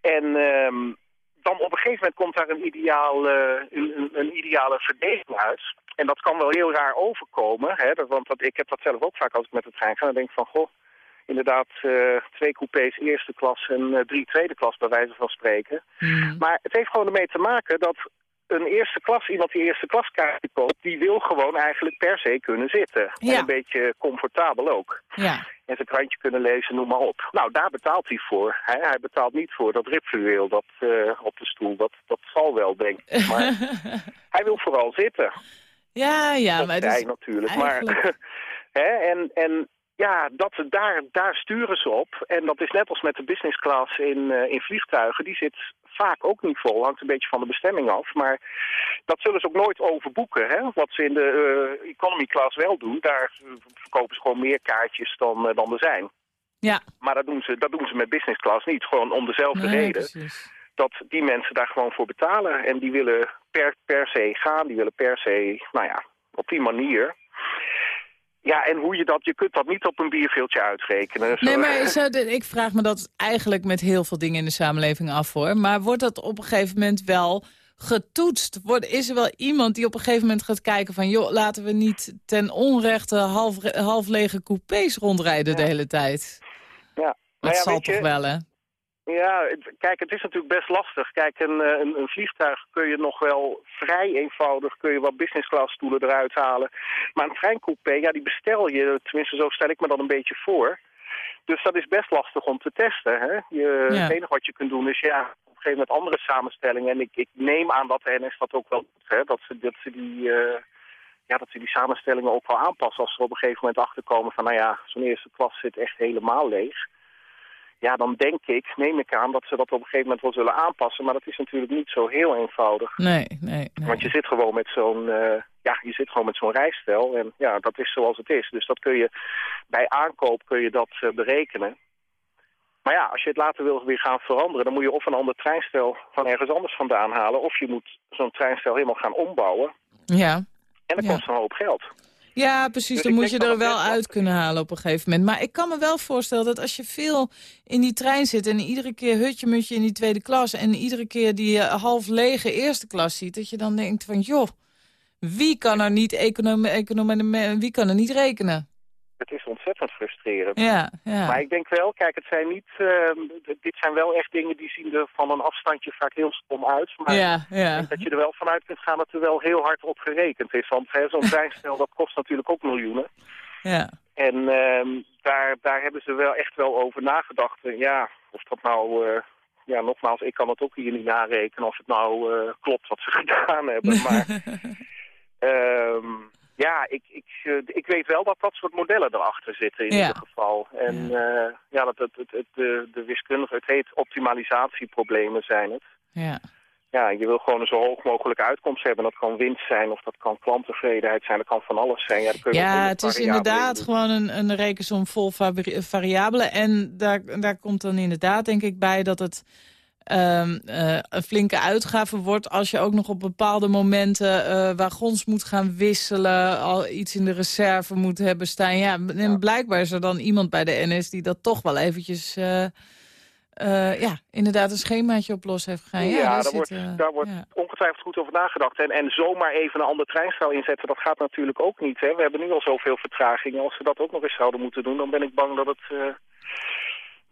En ehm, dan op een gegeven moment komt daar een, ideaal, eh, een, een, ideale verdeling uit. En dat kan wel heel raar overkomen. Hè? Want dat, ik heb dat zelf ook vaak als ik met de trein ga. Dan denk ik van, goh, inderdaad eh, twee coupés eerste klas en drie tweede klas bij wijze van spreken. Mhm. Maar het heeft gewoon ermee te maken dat een eerste klas, iemand die eerste klaskaartje koopt, die wil gewoon eigenlijk per se kunnen zitten. Ja. En een beetje comfortabel ook. Ja. En zijn krantje kunnen lezen, noem maar op. Nou, daar betaalt hij voor. Hij, hij betaalt niet voor dat ribfluweel dat, eh, op de stoel. Dat, dat zal wel, denk ik. Maar hij wil vooral zitten. ja, ja, dat maar dus hij natuurlijk. eigenlijk- Maar, hè, en, en ja, dat, daar, daar sturen ze op. En dat is net als met de business class in, eh, in vliegtuigen. Die zit vaak ook niet vol. Hangt een beetje van de bestemming af. Maar dat zullen ze ook nooit overboeken. Hè? Wat ze in de eh, economy class wel doen. Daar verkopen ze gewoon meer kaartjes dan, eh, dan er zijn. Ja. Maar dat doen, ze, dat doen ze met business class niet. Gewoon om dezelfde Nee, reden precies. dat die mensen daar gewoon voor betalen. En die willen per, per se gaan, die willen per se, nou ja, op die manier. Ja, en hoe je dat, je kunt dat niet op een bierveeltje uitrekenen. Zo- Nee, maar ik vraag me dat eigenlijk met heel veel dingen in de samenleving af, hoor. Maar wordt dat op een gegeven moment wel getoetst? Wordt, is er wel iemand die op een gegeven moment gaat kijken van... joh, laten we niet ten onrechte half, half lege coupés rondrijden de hele tijd? ja. Dat Nou ja, zal je, toch wel, hè? Ja, het- kijk, het is natuurlijk best lastig. Kijk, een, eh, een, een vliegtuig kun je nog wel vrij eenvoudig, kun je wat business class stoelen eruit halen. Maar een treincoupé, ja, die bestel je, tenminste zo stel ik me dan een beetje voor. Dus dat is best lastig om te testen. Hè? Je, Ja. Het enige wat je kunt doen is, ja, op een gegeven moment andere samenstellingen. En ik, ik neem aan dat de NS dat ook wel doet. Hè? Dat, ze, dat, ze die, eh, ja, dat ze die samenstellingen ook wel aanpassen. Als ze op een gegeven moment achterkomen van... nou ja, zo'n eerste klas zit echt helemaal leeg. Ja, dan denk ik, neem ik aan, dat ze dat op een gegeven moment wel zullen aanpassen. Maar dat is natuurlijk niet zo heel eenvoudig. Nee, nee, nee. Want je zit gewoon met zo'n eh, ja, je zit gewoon met zo'n rijstijl. En ja, dat is zoals het is. Dus dat kun je bij aankoop kun je dat eh, berekenen. Maar ja, als je het later wil weer gaan veranderen... dan moet je of een ander treinstel van ergens anders vandaan halen... of je moet zo'n treinstel helemaal gaan ombouwen. Ja. En dat Ja. kost een hoop geld. Ja, precies. Dus dan moet je er wel uit kunnen halen op een gegeven moment. Maar ik kan me wel voorstellen dat als je veel in die trein zit... en iedere keer hutje-mutje in die tweede klas... en iedere keer die eh, half lege eerste klas ziet... dat je dan denkt van, joh, wie kan er niet, econom, econom, wie kan er niet rekenen? Het is ontzettend frustrerend. Ja, ja. Maar ik denk wel, kijk, het zijn niet, ehm, dit zijn wel echt dingen die zien er van een afstandje vaak heel stom uit. Maar ja, ik ja. denk dat je er wel vanuit kunt gaan dat er wel heel hard op gerekend is. Want zo'n treinstel, dat kost natuurlijk ook miljoenen. ja. En ehm, daar, daar hebben ze wel echt wel over nagedacht. Ja, of dat nou... eh, ja, nogmaals, ik kan het ook hier niet narekenen of het nou eh, klopt wat ze gedaan hebben. Maar ehm, ja, ik, ik, eh, ik weet wel dat dat soort modellen erachter zitten in Ja. ieder geval. En ja, ja dat, het, het, het, de, de wiskundige, het heet optimalisatieproblemen zijn het. ja. Ja, je wil gewoon een zo hoog mogelijke uitkomst hebben. Dat kan winst zijn of dat kan klanttevredenheid zijn. Dat kan van alles zijn. Ja, daar kun je Ja, het is inderdaad in gewoon een, een rekensom vol vari- variabelen. En daar, daar komt dan inderdaad denk ik bij dat het ehm, eh, een flinke uitgave wordt... als je ook nog op bepaalde momenten eh, wagons moet gaan wisselen... al iets in de reserve moet hebben staan. Ja, en blijkbaar is er dan iemand bij de NS die dat toch wel eventjes... eh, ja, inderdaad een schemaatje op los heeft gegaan. Ja, Ja, daar daar, wordt, zit, daar wordt ja. ongetwijfeld goed over nagedacht. En, en zomaar even een ander treinstel inzetten, dat gaat natuurlijk ook niet. Hè. We hebben nu al zoveel vertragingen. Als ze dat ook nog eens zouden moeten doen, dan ben ik bang dat het,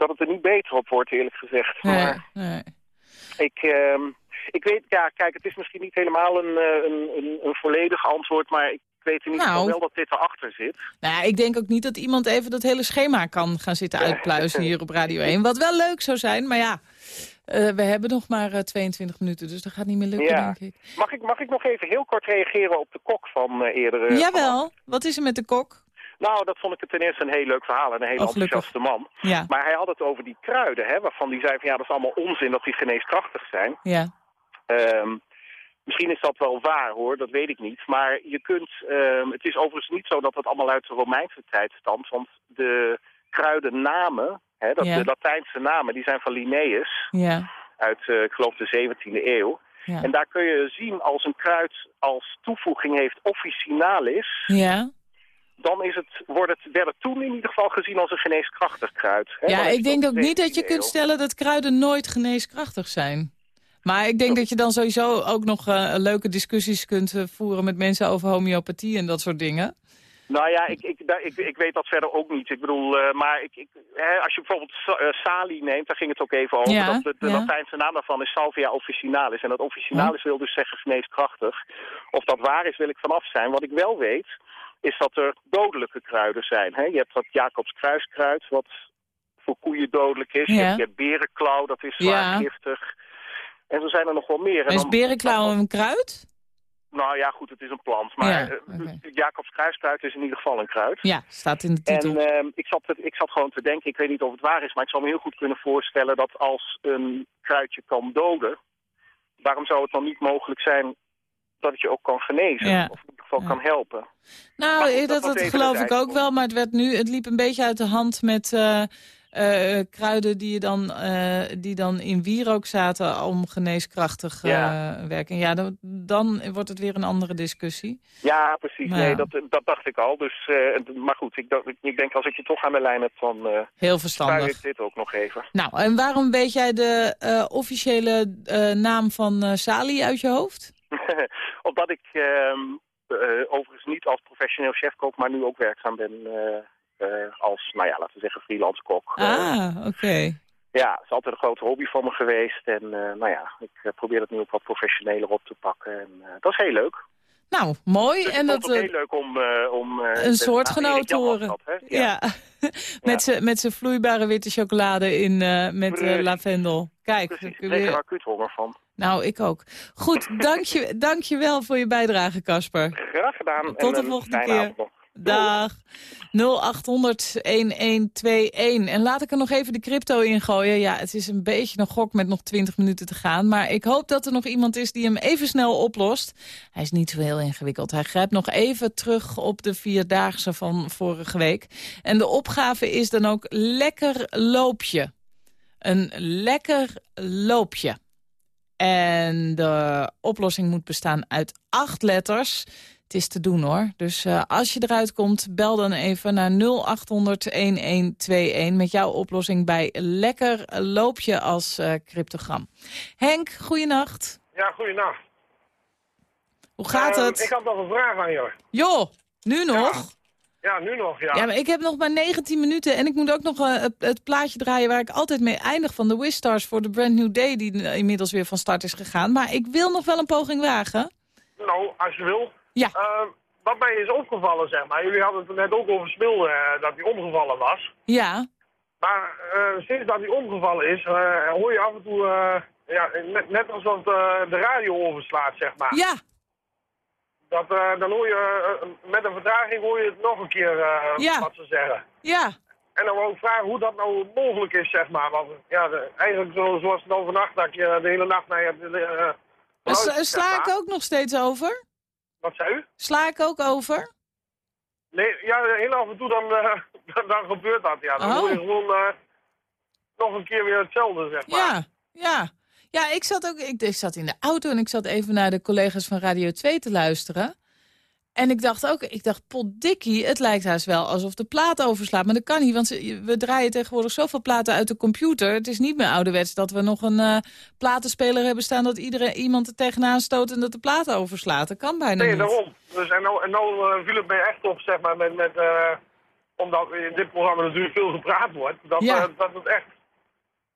dat het er niet beter op wordt, eerlijk gezegd. Nee, Maar nee. ik, ehm, ik weet, ja, kijk, het is misschien niet helemaal een, eh, een, een, een volledig antwoord, maar ik weet in ieder geval Nou. wel dat dit erachter zit. Nou, ik denk ook niet dat iemand even dat hele schema kan gaan zitten uitpluizen hier op Radio 1. Wat wel leuk zou zijn, maar ja, eh, we hebben nog maar eh, 22 minuten, dus dat gaat niet meer lukken, Ja. denk ik. Mag ik, mag ik nog even heel kort reageren op de kok van eh eerder? eh, Jawel, wat is er met de kok? Nou, dat vond ik ten eerste een heel leuk verhaal en een hele Oh, enthousiaste man. Ja, Maar hij had het over die kruiden, hè, waarvan hij zei van ja, dat is allemaal onzin dat die geneeskrachtig zijn. ja, Ehm, misschien is dat wel waar hoor, dat weet ik niet. Maar je kunt, ehm, het is overigens niet zo dat het allemaal uit de Romeinse tijd stamt. Want de kruidennamen, hè, dat, Ja. de Latijnse namen, die zijn van Linnaeus ja, uit, eh, ik geloof, de 17e eeuw. ja. En daar kun je zien als een kruid als toevoeging heeft officinalis, Ja, dan is het, wordt het, werd het toen in ieder geval gezien als een geneeskrachtig kruid. hè. ja ik denk ook niet dat je 17e kunt stellen dat kruiden nooit geneeskrachtig zijn. Maar ik denk dat je dan sowieso ook nog eh, leuke discussies kunt eh, voeren met mensen over homeopathie en dat soort dingen. Nou ja, ik, ik, daar- ik, ik weet dat verder ook niet. Ik bedoel, eh, maar ik, ik, hè, als je bijvoorbeeld sa- Sali neemt, daar ging het ook even over. Ja, dat de, de ja. Latijnse naam daarvan is Salvia officinalis. En dat officinalis wil dus zeggen geneeskrachtig. Of dat waar is, wil ik vanaf zijn. Wat ik wel weet, is dat er dodelijke kruiden zijn. Hè? Je hebt dat Jacobs kruiskruid, wat voor koeien dodelijk is. Je, hebt, je hebt berenklauw, dat is zwaar Ja. giftig. En zo zijn er nog wel meer. En is dan- berenklauw een kruid? Nou ja, goed, het is een plant. Maar Ja, eh. Jacobs kruiskruid is in ieder geval een kruid. Ja, staat in de titel. En ehm, ik, zat, ik zat gewoon te denken, ik weet niet of het waar is, maar ik zou me heel goed kunnen voorstellen dat als een kruidje kan doden, waarom zou het dan niet mogelijk zijn dat het je ook kan genezen? Ja. Of in ieder geval Ja. kan helpen? Nou, goed, eh, dat geloof ik ook wel. Maar het, werd nu, het liep een beetje uit de hand met eh, eh, kruiden die, je dan, die dan in wierook zaten om geneeskrachtig Ja. werken. Ja, dan, dan wordt het weer een andere discussie. Ja, precies. Maar nee, dat, dat dacht ik al. Dus, maar goed, ik, dacht, ik denk als ik je toch aan de lijn heb, dan Heel verstandig. ik dit ook nog even. Nou, en waarom weet jij de officiële naam van Sali uit je hoofd? Omdat ik ehm, eh, overigens niet als professioneel chefkok, maar nu ook werkzaam ben eh, eh, als, nou ja, laten we zeggen, freelance kok. Ah, oké. Ja, het is altijd een grote hobby van me geweest. En nou ja, ik probeer het nu ook wat professioneler op te pakken. En dat is heel leuk. Nou, mooi. Dus en dat, het heel leuk om... om een soortgenoot Erik te horen. dat, hè? ja. met zijn vloeibare witte chocolade in, met lavendel. Kijk, Precies, dan ik kreeg er je- acuut honger van. Nou, ik ook. Goed, dank je, dank je wel voor je bijdrage, Casper. Graag gedaan. Tot de volgende keer. Dag. 0800-1121. En laat ik er nog even de crypto in gooien. Ja, het is een beetje een gok met nog 20 minuten te gaan. Maar ik hoop dat er nog iemand is die hem even snel oplost. Hij is niet zo heel ingewikkeld. Hij grijpt nog even terug op de Vierdaagse van vorige week. En de opgave is dan ook lekker loopje. Een lekker loopje. En de oplossing moet bestaan uit acht letters. Het is te doen hoor. Dus eh, als je eruit komt, bel dan even naar 0800-1121... met jouw oplossing bij Lekker Loopje als eh, cryptogram. Henk, goeienacht. Ja, goeienacht. Hoe gaat Ehm, het? Ik had nog een vraag aan je. Joh, nu nog? Ja, nu nog, ja. Ja. maar ik heb nog maar 19 minuten en ik moet ook nog eh, het, plaatje draaien... waar ik altijd mee eindig van de Wistars voor de Brand New Day... die eh, inmiddels weer van start is gegaan. Maar ik wil nog wel een poging wagen. Nou, als je wil. Ja. Ehm, wat mij is opgevallen, zeg maar. Jullie hadden het net ook over Smilde, eh, dat hij omgevallen was. Ja, Maar eh, sinds dat hij omgevallen is, eh, hoor je af en toe... eh, ja, net, net alsof eh, de radio overslaat, zeg maar. ja, Dat, eh, dan hoor je, eh, met een vertraging hoor je het nog een keer, eh, Ja. wat ze zeggen. ja. En dan wou ik vragen hoe dat nou mogelijk is, zeg maar. Want ja, de- eigenlijk zo, zoals het overnacht, dat je de hele nacht naar je... luistert, sla, ik ook nog steeds over? Wat zei u? Sla ik ook over? Nee, ja, heel af en toe dan, dan, dan gebeurt dat, ja. Dan Oh. hoor je gewoon nog een keer weer hetzelfde, zeg maar. Ja, ja. Ja, ik zat ook ik, ik zat in de auto en ik zat even naar de collega's van Radio 2 te luisteren. En ik dacht ook, ik dacht, potdikkie, het lijkt haast wel alsof de plaat overslaat. Maar dat kan niet, want we draaien tegenwoordig zoveel platen uit de computer. Het is niet meer ouderwets dat we nog een eh, platenspeler hebben staan... dat iedereen, iemand er tegenaan stoot en dat de plaat overslaat. Dat kan bijna Nee, niet. daarom. Dus, en nou, en nou eh, viel het mij echt op, zeg maar, met, met, eh, omdat in dit programma natuurlijk veel gepraat wordt, dat, Ja. dat het echt,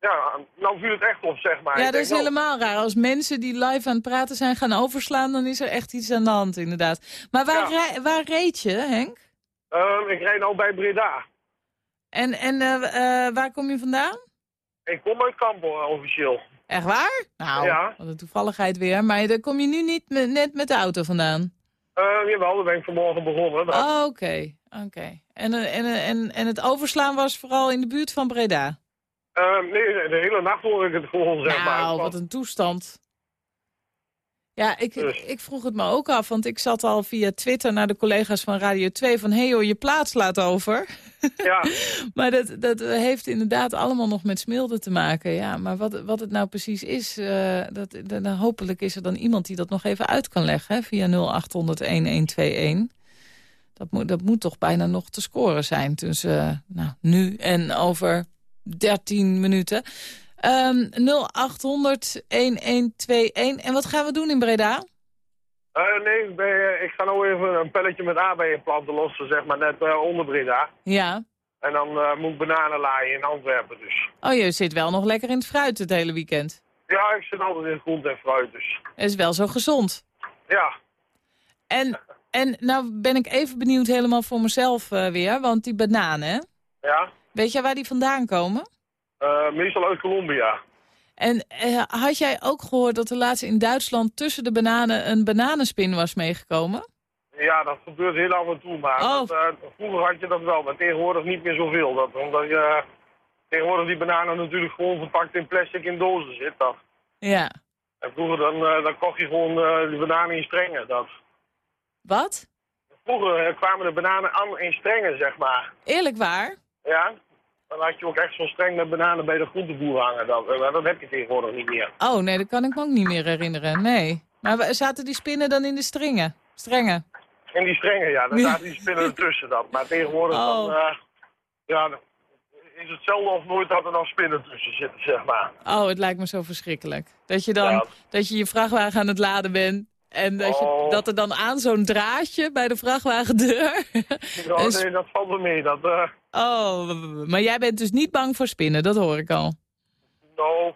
ja, nou viel het echt op, zeg maar. Ja, dat is helemaal raar. Als mensen die live aan het praten zijn gaan overslaan... dan is er echt iets aan de hand, inderdaad. Maar waar, Ja. waar reed je, Henk? ehm, ik rijd nou bij Breda. En, en eh, eh, waar kom je vandaan? Ik kom uit Kampen, eh, officieel. Echt waar? Nou, Ja. wat een toevalligheid weer. Maar daar kom je nu niet met- net met de auto vandaan? Eh, jawel, daar ben ik vanmorgen begonnen. Oh, Oké, oké. En, en, en, en het overslaan was vooral in de buurt van Breda? Eh, nee, de hele nacht hoor ik het gewoon, zeg maar. nou, wat een toestand. Ja, ik, Dus. ik vroeg het me ook af, want ik zat al via Twitter naar de collega's van Radio 2 van... hé hey joh, je plaats slaat over. Ja, Maar dat, dat heeft inderdaad allemaal nog met smilde te maken. Ja, maar wat, wat het nou precies is, eh, dat, dan hopelijk is er dan iemand die dat nog even uit kan leggen. Hè, via 0800-1121. Dat moet, dat moet toch bijna nog te scoren zijn tussen eh, nou, nu en over 13 minuten. Ehm 0800-1121. En wat gaan we doen in Breda? Eh, nee, ik, ben, ik ga nou even een pelletje met aardbeienplanten lossen, zeg maar, net eh, onder Breda. Ja. En dan eh, moet ik bananen laaien in Antwerpen, dus. Oh, je zit wel nog lekker in het fruit het hele weekend. Ja, ik zit altijd in groente en fruit, dus. Is wel zo gezond. Ja, En, en nou ben ik even benieuwd helemaal voor mezelf eh, weer. Want die bananen, ja. Weet jij waar die vandaan komen? Eh, meestal uit Colombia. En eh, had jij ook gehoord dat er laatst in Duitsland tussen de bananen een bananenspin was meegekomen? Ja, dat gebeurt heel af en toe, maar Oh. dat, eh, vroeger had je dat wel, maar tegenwoordig niet meer zoveel. Dat, omdat je tegenwoordig die bananen natuurlijk gewoon verpakt in plastic in dozen zit. Dat. Ja. En vroeger dan, dan kocht je gewoon die bananen in strengen. Dat. Wat? Vroeger kwamen de bananen aan in strengen, zeg maar. Eerlijk waar? Ja, dan had je ook echt zo'n streng met bananen bij de groenteboer hangen. Dat, eh, dat heb je tegenwoordig niet meer. Oh, nee, dat kan ik me ook niet meer herinneren. Nee. Maar zaten die spinnen dan in de stringen? Strengen? In die strengen, ja, daar zaten die spinnen ertussen dan. Maar tegenwoordig Oh. dan, eh, ja, dan is het zelden of nooit dat er nog spinnen tussen zitten, zeg maar. Oh, het lijkt me zo verschrikkelijk. Dat je dan Ja. dat je, je vrachtwagen aan het laden bent. En dat, je, Oh. dat er dan aan zo'n draadje bij de vrachtwagendeur... Een nee, dat valt wel mee. Dat, eh, Oh, maar jij bent dus niet bang voor spinnen, dat hoor ik al. nou,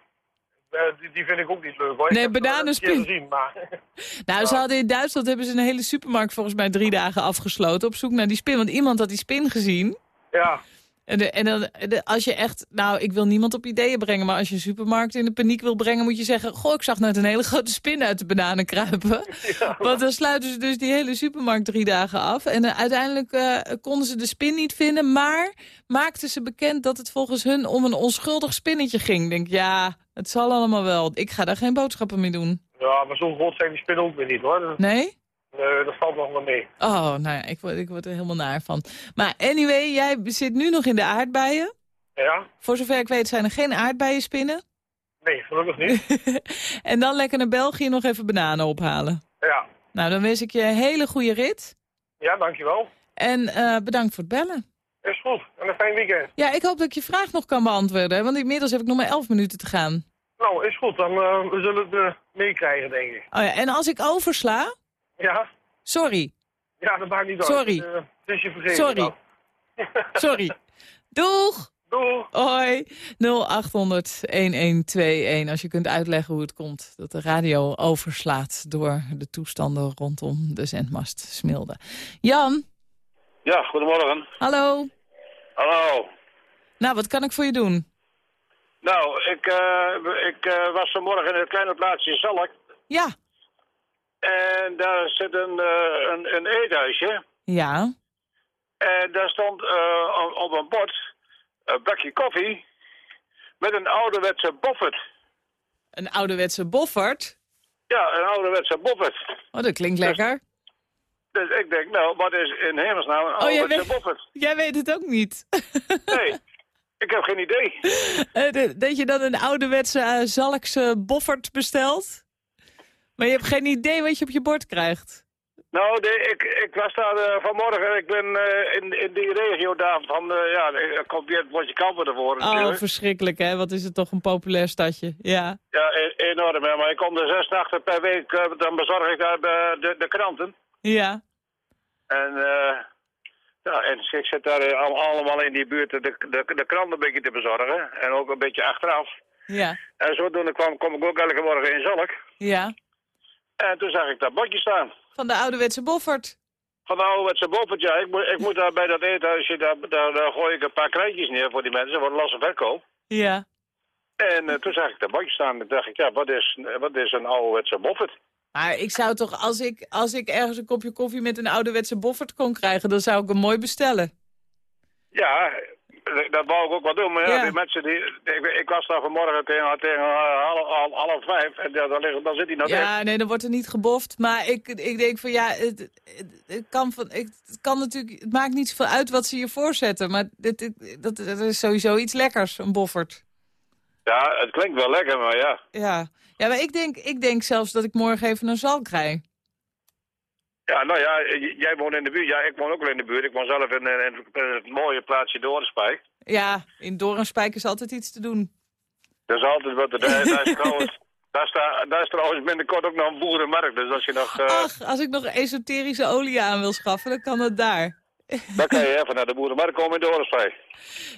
eh, die, die vind ik ook niet leuk hoor. Nee, wel bananenspin. gezien, maar... Nou, ze hadden in Duitsland hebben ze een hele supermarkt volgens mij drie dagen afgesloten op zoek naar die spin. Want iemand had die spin gezien. ja, En, de, en dan, de- als je echt, nou, ik wil niemand op ideeën brengen, maar als je een supermarkt in de paniek wil brengen, moet je zeggen, goh, ik zag net een hele grote spin uit de bananen kruipen. Want dan sluiten ze dus die hele supermarkt drie dagen af. En eh, uiteindelijk eh, konden ze de spin niet vinden, maar maakten ze bekend dat het volgens hun om een onschuldig spinnetje ging. Denk, ja, het zal allemaal wel. Ik ga daar geen boodschappen mee doen. ja, maar zo groot zijn die spinnen ook weer niet hoor. Dat, Nee? dat valt nog wel mee. Oh, nou ja, ik word, ik word er helemaal naar van. Maar anyway, jij zit nu nog in de aardbeien. Ja? Voor zover ik weet zijn er geen aardbeienspinnen. Nee, gelukkig niet. en dan lekker naar België nog even bananen ophalen. ja. Nou, dan wens ik je een hele goede rit. ja, dankjewel. En eh, bedankt voor het bellen. Is goed. En een fijn weekend. Ja, ik hoop dat ik je vraag nog kan beantwoorden. Want inmiddels heb ik nog maar 11 minuten te gaan. Nou, is goed. Dan eh, we zullen het eh, meekrijgen, denk ik. Oh ja, en als ik oversla... Ja? Sorry. Ja, dat maakt niet uit. Sorry. Het is je vergeten. Sorry. dan. Sorry. Doeg! Doeg! Hoi. 0800-1121. Als je kunt uitleggen hoe het komt dat de radio overslaat... door de toestanden rondom de zendmast Smilde. Jan, Ja, goedemorgen. hallo. Hallo. Nou, wat kan ik voor je doen? Nou, ik, eh, ik eh, was vanmorgen in het kleine plaatsje Zalk. Ja. En daar zit een, eh, een, een eethuisje. Ja. En daar stond eh, op, een bord een bakje koffie met een ouderwetse boffert. Een ouderwetse boffert? Ja, een ouderwetse boffert. Oh, dat klinkt lekker. Dus ik denk, nou, wat is in hemelsnaam een Oh, jij ouderwetse weet- boffert? Jij weet het ook niet. Nee, ik heb geen idee. De- dat je dan een ouderwetse Zalkse boffert bestelt? Maar je hebt geen idee wat je op je bord krijgt. Nou, de, ik, ik was daar eh, vanmorgen, ik ben eh, in, in die regio daar van, eh, ja, er komt weer het bordje kampen ervoor Oh, natuurlijk. verschrikkelijk hè? Wat is het toch een populair stadje. Ja. Ja, e- enorm, hè. maar ik kom er zes nachten per week, dan bezorg ik daar de, de, kranten. Ja. En, ja, en ik zit daar al- allemaal in die buurt de, de, de kranten een beetje te bezorgen. En ook een beetje achteraf. Ja. En zodoende kwam, kom ik ook elke morgen in Zalk. Ja. En toen zag ik dat bordje staan. Van de ouderwetse boffert. Van de ouderwetse boffert, ja. Ik, moet- ik moet daar bij dat eethuisje, daar, daar, daar gooi ik een paar krijtjes neer voor die mensen, voor de losse verkoop. Ja. En eh, toen zag ik dat bordje staan en dacht ik, ja, wat is, wat is een ouderwetse boffert? Maar ik zou toch, als ik, als ik ergens een kopje koffie met een ouderwetse boffert kon krijgen, dan zou ik hem mooi bestellen. Ja, dat wou ik ook wel doen. Maar ja, Ja. die mensen die... Ik, ik was daar vanmorgen tegen, tegen eh, half, half, half vijf en ja, dan, dan zit hij nog. Ja, nee, dan wordt er niet geboft. Maar ik, ik denk van ja, het, kan van, ik, het kan natuurlijk, het maakt niet zoveel uit wat ze je voorzetten. Maar dit, dit- dat, dat is sowieso iets lekkers, een boffert. Ja, het klinkt wel lekker, maar ja. Ja, ja maar ik denk, ik denk zelfs dat ik morgen even een zalk rij. Ja, nou ja, jij woont in de buurt. Ja, ik woon ook wel in de buurt. Ik woon zelf in, in, in het mooie plaatsje Doornspijk. Ja, in Doornspijk is altijd iets te doen. Dat is altijd wat. er- Daar, daar is trouwens... Daar is, daar, daar is trouwens binnenkort ook nog een boerenmarkt. Dus als je nog... eh, Ach, als ik nog esoterische olie aan wil schaffen, dan kan dat daar. Dan kan je even naar de boerenmarkt komen in Doornspijk.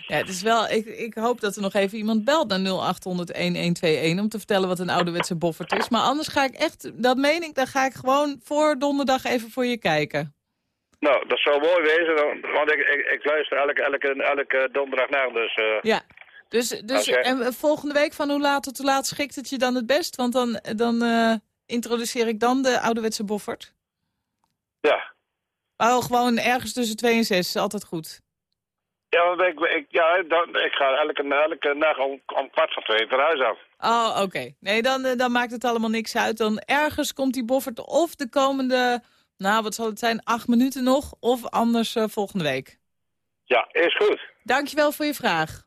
Ja, het is wel, ik, ik hoop dat er nog even iemand belt naar 0800-1121 om te vertellen wat een ouderwetse boffert is. Maar anders ga ik echt, dat meen ik, dan ga ik gewoon voor donderdag even voor je kijken. Nou, dat zou mooi wezen. Want ik, ik, ik luister elke, elke, elke donderdag naar. Dus... eh, Ja, dus, dus en volgende week van hoe laat tot hoe laat schikt het je dan het best? Want dan, dan eh, introduceer ik dan de ouderwetse boffert. Ja. Oh, gewoon ergens tussen 2 en 6, is altijd goed. Ja, ik, ik, ja dan, ik ga elke, elke nacht om, om kwart van twee naar huis af. Oh, oké. Nee, dan, eh, dan maakt het allemaal niks uit. Dan ergens komt die boffert of de komende, nou wat zal het zijn, acht minuten nog. Of anders eh, volgende week. Ja, is goed. Dankjewel voor je vraag.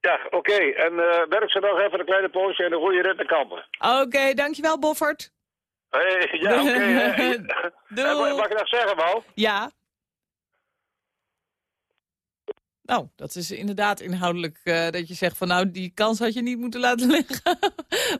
Ja, oké. En eh werk ze nog even een kleine poosje en een goede rit naar kampen. Oké, dankjewel Boffert. Hey, ja, oké. Eh, mag, ik nog zeggen, Wou? Ja. Nou, dat is inderdaad inhoudelijk eh, dat je zegt van nou, die kans had je niet moeten laten liggen.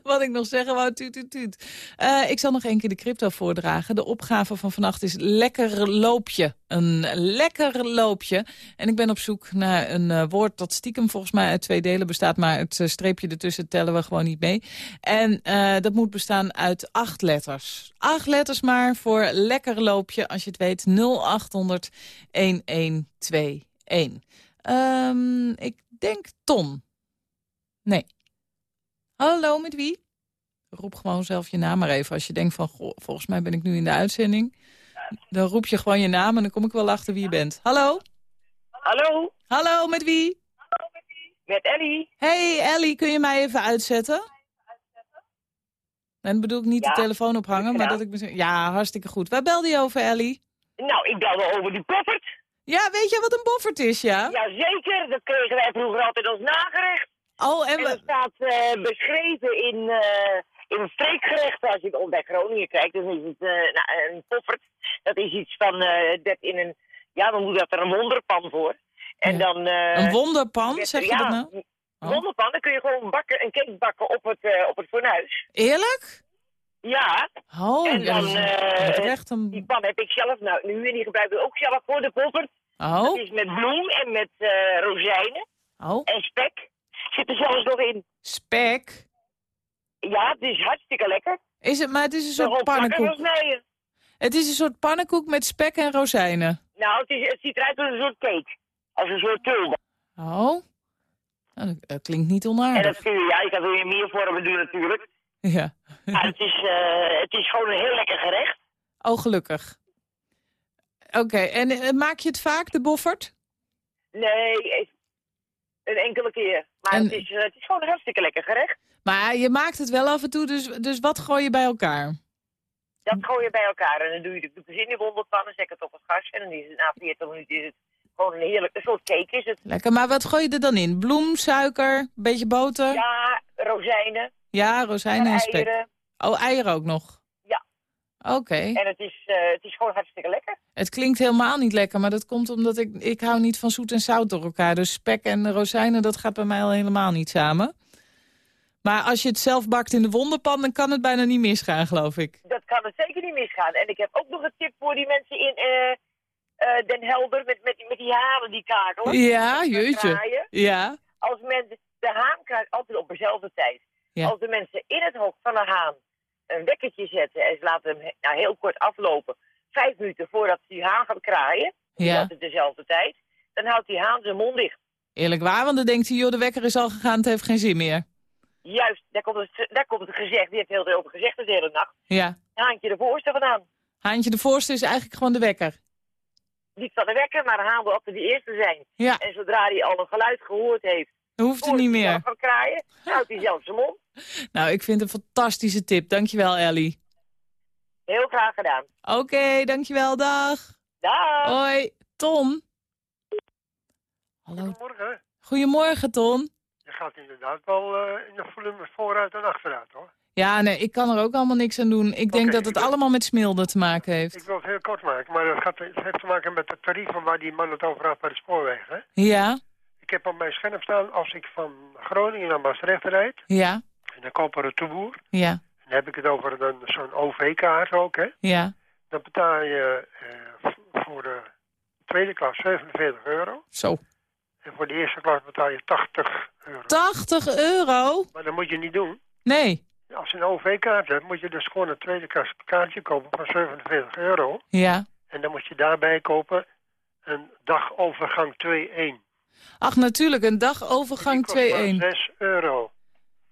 Wat ik nog zeggen wou, tuut, tuut, tuut. Eh, ik zal nog één keer de crypto voordragen. De opgave van vannacht is lekker loopje. Een lekker loopje. En ik ben op zoek naar een eh, woord dat stiekem volgens mij uit twee delen bestaat. Maar het streepje ertussen tellen we gewoon niet mee. En dat moet bestaan uit acht letters. Acht letters maar voor lekker loopje. Als je het weet 0800 1121. Ehm, ik denk Ton. Nee. Hallo, met wie? Roep gewoon zelf je naam maar even. Als je denkt van, goh, volgens mij ben ik nu in de uitzending. Dan roep je gewoon je naam en dan kom ik wel achter wie je bent. Hallo? Hallo? Hallo, met wie? Met Ellie. Hey Ellie, kun je mij even uitzetten? En dan bedoel ik niet Ja, de telefoon ophangen, maar dat ik... Ja, hartstikke goed. Waar belde je over, Ellie? Nou, ik belde over die poppert. Ja, weet je wat een boffert is, ja? Jazeker, dat kregen wij vroeger altijd als nagerecht. Oh, en, En dat staat eh, beschreven in, eh in streekgerechten. Als je het bij Groningen kijkt, dan is het eh, nou, een poppert. Dat is iets van, dat in een, ja, dan moet dat er een wonderpan voor. En dan... Een wonderpan, zeg je ja, dat nou? Een wonderpan, dan kun je gewoon bakken, een cake bakken op het, op het fornuis. Eerlijk? Ja. Oh, en dan, eh, een- die pan heb ik zelf nou nu en die gebruik ik ook zelf voor de poppert. Oh. Dat is met bloem en met eh rozijnen Oh. en spek. Zit er zelfs nog in. Spek? Ja, het is hartstikke lekker. Is het, maar het is een soort pannenkoek. en. Het is een soort pannenkoek met spek en rozijnen. Nou, het, is, het ziet eruit als een soort cake. Als een soort tulbaan. Oh. Nou, dat, klinkt niet En onaardig. dat kun je, ja, je kan er weer meer vormen doen natuurlijk. Ja. Maar het is, eh, het is gewoon een heel lekker gerecht. Oh, gelukkig. Oké, en eh, maak je het vaak, de boffert? Nee, eh, een enkele keer. Maar En- het, is, het is gewoon een hartstikke lekker gerecht. Maar je maakt het wel af en toe, dus, dus wat gooi je bij elkaar? Dat gooi je bij elkaar en dan doe je de doekjes in die wonderpan en zet het op het gas. En dan is het na 40 minuten is het gewoon een heerlijk, een soort cake is het. Lekker, maar wat gooi je er dan in? Bloem, suiker, een beetje boter? Ja, rozijnen. Ja, rozijnen en spek. eieren. Oh, eieren ook nog? Ja. Oké. En het is, eh, het is gewoon hartstikke lekker. Het klinkt helemaal niet lekker, maar dat komt omdat ik, ik hou niet van zoet en zout door elkaar. Dus spek en rozijnen, dat gaat bij mij al helemaal niet samen. Maar als je het zelf bakt in de wonderpan, dan kan het bijna niet misgaan, geloof ik. Dat kan het zeker niet misgaan. En ik heb ook nog een tip voor die mensen in eh, eh, Den Helder met, met, die- met die halen die kakelen. Ja, Met jeetje. Ja. Als mensen, de haan kraait altijd op dezelfde tijd. Ja. Als de mensen in het hok van de haan een wekkertje zetten en ze laten hem nou, heel kort aflopen, vijf minuten voordat die haan gaat kraaien, Ja. altijd dezelfde tijd, dan houdt die haan zijn mond dicht. Eerlijk waar, want dan denkt hij, joh, de wekker is al gegaan, het heeft geen zin meer. Juist, daar komt het, daar komt het gezegd, die heeft heel veel over gezegd de hele nacht. Ja. Haantje de voorste vandaan. Haantje de voorste is eigenlijk gewoon de wekker. Niet van de wekker, maar de haan wil altijd de eerste zijn. Ja. En zodra hij al een geluid gehoord heeft, Hoeft het voordat niet meer. gaat kraaien, houdt hij zelf zijn mond. Nou, ik vind het een fantastische tip. Dankjewel, Ellie. Heel graag gedaan. Oké, dankjewel. Dag. Dag. Hoi. Ton. Hallo. Goedemorgen. Goedemorgen, Ton. Je gaat inderdaad wel eh, in de volume vooruit en achteruit, hoor. Ja, nee, ik kan er ook allemaal niks aan doen. Ik denk dat het allemaal met smilde te maken heeft. Ik wil het heel kort maken, maar dat gaat, het heeft te maken met de tarieven waar die man het over had bij de spoorwegen. Hè? Ja, Ik heb op mijn scherm staan, als ik van Groningen naar Maastricht rijd, ja, en dan koop er een toeboer, ja, dan heb ik het over een- zo'n OV-kaart ook, hè. ja. Dan betaal je eh, voor de tweede klas 47 euro. Zo. En voor de eerste klas betaal je 80 euro. 80 euro? Maar dat moet je niet doen. Nee. Als je een OV-kaart hebt, moet je dus gewoon een tweede klas kaartje kopen van 47 euro. Ja. En dan moet je daarbij kopen een dagovergang 2-1. Ach, natuurlijk, een dagovergang 2-1. 6 euro.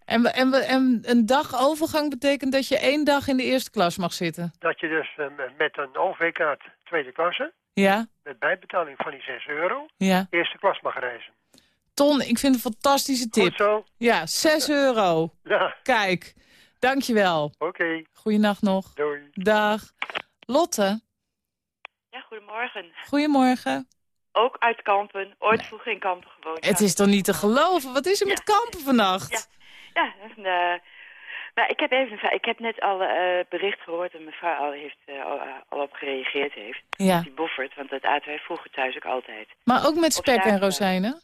En, we- en, we- en een dagovergang betekent dat je één dag in de eerste klas mag zitten? Dat je dus eh, met een OV-kaart tweede klasse, Ja, met bijbetaling van die 6 euro, ja. eerste klas mag reizen. Ton, ik vind het een fantastische tip. Goed zo. Ja, 6 euro. Ja. Kijk, dankjewel. Oké. Goeienacht nog. Doei. Dag. Lotte, Ja, goedemorgen. goedemorgen. Ook uit Kampen. Ooit vroeger in Kampen gewoond. Het ja. is toch niet te geloven? Wat is er met kampen vannacht? Ja, en, eh, Maar ik heb even een vraag. Ik heb net al eh bericht gehoord dat mevrouw al, heeft, eh, al, al op gereageerd heeft. Ja. Die boffert, want dat aten wij vroeger thuis ook altijd. Maar ook met spek en rozijnen?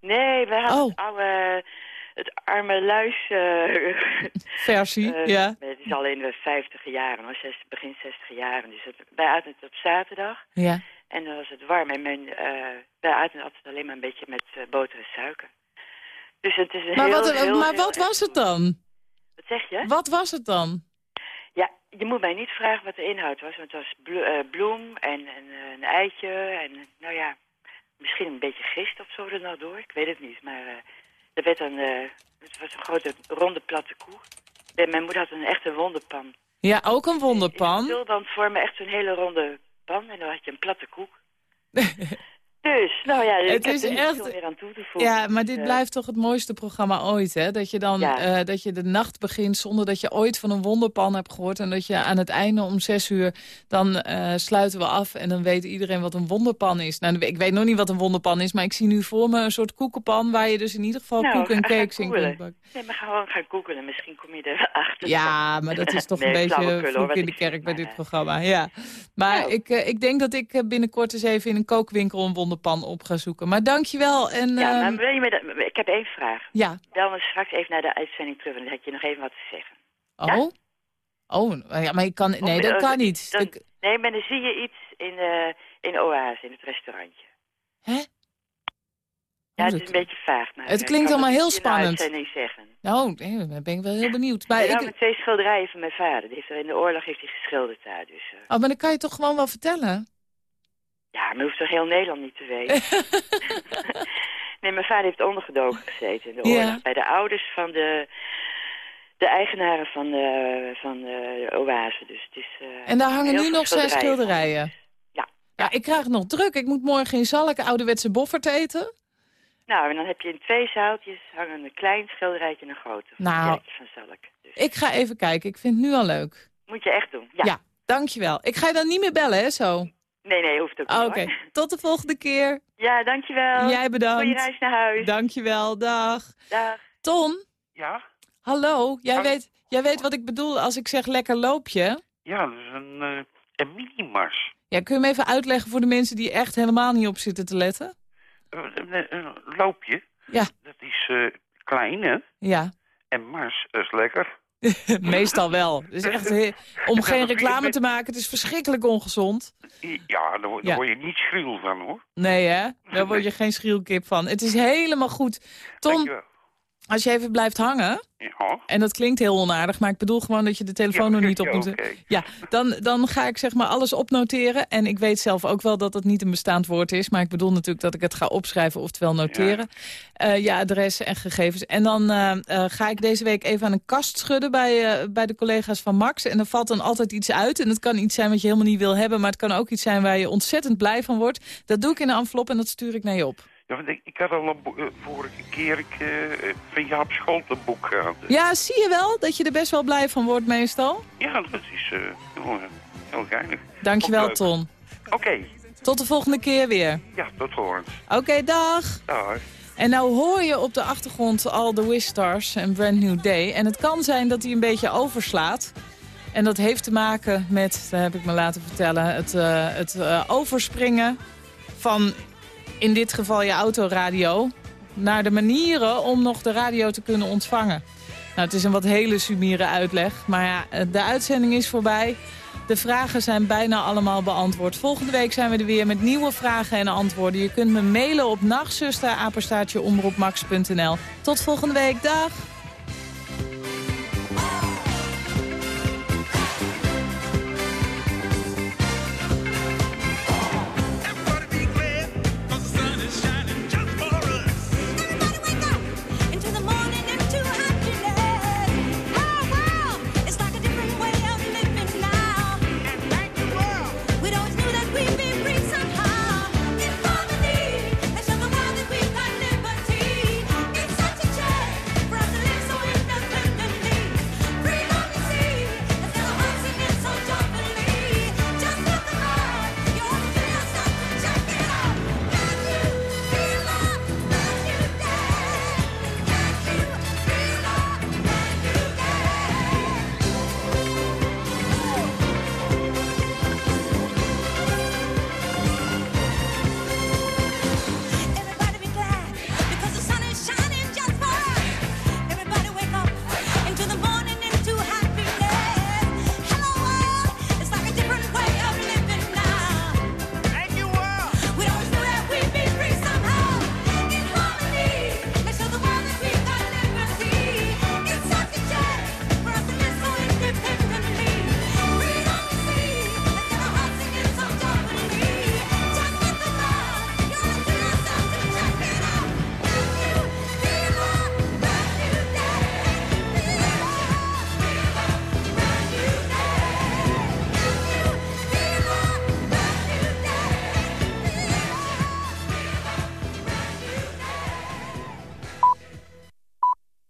Nee, wij hadden Oh. het oude, het arme luis... Versie, ja. Het is al in de vijftige jaren, of zes- begin zestig jaren. Dus het, wij aten het op zaterdag. Ja. En dan was het warm. En mijn, eh wij aten het altijd alleen maar een beetje met eh, boter en suiker. Dus het is een Maar, heel, wat, heel, maar heel wat was het dan? Wat zeg je? Wat was het dan? Ja, je moet mij niet vragen wat de inhoud was. Want het was blo- eh, bloem en, en een eitje. En nou ja, misschien een beetje gist of zo er nog door. Ik weet het niet. Maar er werd een, het was een grote ronde platte koe. En mijn moeder had een echte wonderpan. Ja, ook een wonderpan. Tulband vormen echt zo'n hele ronde pan. En dan had je een platte koek. dus, nou ja, Het ik heb is er echt- meer aan toe te voegen. Ja, maar dit blijft toch het mooiste programma ooit, hè? Dat je dan Ja. eh, dat je de nacht begint zonder dat je ooit van een wonderpan hebt gehoord. En dat je aan het einde om zes uur, dan eh, sluiten we af en dan weet iedereen wat een wonderpan is. Nou, ik weet nog niet wat een wonderpan is, maar ik zie nu voor me een soort koekenpan waar je dus in ieder geval nou, koek en cakes in kunt bakken. Nee, maar gewoon gaan googelen. Misschien kom je er wel achter. Ja, maar dat is toch Nee, een beetje wat in de kerk bij dit programma. Ja. Maar Nou. ik, eh, ik denk dat ik binnenkort eens even in een kookwinkel een wonderpan op ga zoeken. Maar dankjewel. En, Ja, ehm, maar wil je me dat- ik heb één vraag. ja. Bel me straks even naar de uitzending terug, en dan heb je nog even wat te zeggen. Oh? Oh, ja, maar ik kan... Nee, dat eh, kan niet. dan- Ik- nee, maar dan zie je iets in, eh in Oase, in het restaurantje. Hè? Ja, Oh, het is een beetje vaag. Maar Het ik klinkt allemaal heel de spannend. zeggen. Nou, nee, dan ben ik wel heel benieuwd. Maar ik, met twee schilderijen van mijn vader. Die heeft er in de oorlog heeft hij geschilderd daar. Dus, eh, oh, maar dan kan je toch gewoon wel vertellen? Ja, maar hoeft toch heel Nederland niet te weten? nee, mijn vader heeft ondergedoken gezeten in de Ja. oorlog. Bij de ouders van de, de eigenaren van de, van de oase. Dus het is, eh, En daar hangen nu nog zes schilderijen. Ja. Ja, ik krijg het nog druk. Ik moet morgen in Zalk ouderwetse boffert eten. Nou, en dan heb je in twee zaaltjes hangen een klein schilderijtje en een grote. Van Nou. van Zalk. Ik ga even kijken. Ik vind het nu al leuk. Moet je echt doen. Ja. Ja, dankjewel. Ik ga je dan niet meer bellen, hè, zo? Nee, nee, hoeft ook niet Ah, Oké, tot de volgende keer. Ja, dankjewel. Jij bedankt. Goeie reis naar huis. Dankjewel, dag. Dag. Ton, Ja? hallo. Jij, weet, jij weet wat ik bedoel als ik zeg lekker loopje. Ja, dat is een, eh een mini-mars. Ja, kun je me even uitleggen voor de mensen die echt helemaal niet op zitten te letten? Een, een- een loopje. Ja. Dat is eh, klein, hè? Ja, En mars is lekker. meestal wel. Is echt he- om geen reclame te maken, het is verschrikkelijk ongezond. Ja, daar, word- daar Ja. word je niet schriel van, hoor. Nee hè, daar word je geen schrielkip van. Het is helemaal goed. Dankjewel. Als je even blijft hangen... Ja. En dat klinkt heel onaardig, maar ik bedoel gewoon dat je de telefoon nog niet op ja, moet... Ja, dan, dan ga ik zeg maar alles opnoteren. En ik weet zelf ook wel dat het niet een bestaand woord is. Maar ik bedoel natuurlijk dat ik het ga opschrijven, oftewel noteren. Ja, je adres en gegevens. En dan eh, eh, ga ik deze week even aan een kast schudden bij, eh, bij de collega's van Max. En er valt dan altijd iets uit. En het kan iets zijn wat je helemaal niet wil hebben. Maar het kan ook iets zijn waar je ontzettend blij van wordt. Dat doe ik in een envelop en dat stuur ik naar je op. Ja, want ik, ik had al een eh, vorige keer ik, eh, van Jaap Scholt een boek gehad. Ja, zie je wel dat je er best wel blij van wordt meestal? Ja, dat is eh, heel, heel geinig. Dankjewel. Ton. Oké, Tot de volgende keer weer. ja, tot horens. Oké, dag. Dag. En nou hoor je op de achtergrond al The Wistars en Brand New Day. En het kan zijn dat hij een beetje overslaat. En dat heeft te maken met, dat heb ik me laten vertellen... het, het overspringen van in dit geval je autoradio... naar de manieren om nog de radio te kunnen ontvangen. Nou, het is een wat hele sumiere uitleg. Maar ja, eh, de uitzending is voorbij. De vragen zijn bijna allemaal beantwoord. Volgende week zijn we er weer met nieuwe vragen en antwoorden. Je kunt me mailen op nachtzuster, apenstaartje, omroepmax.nl. Tot volgende week. Dag!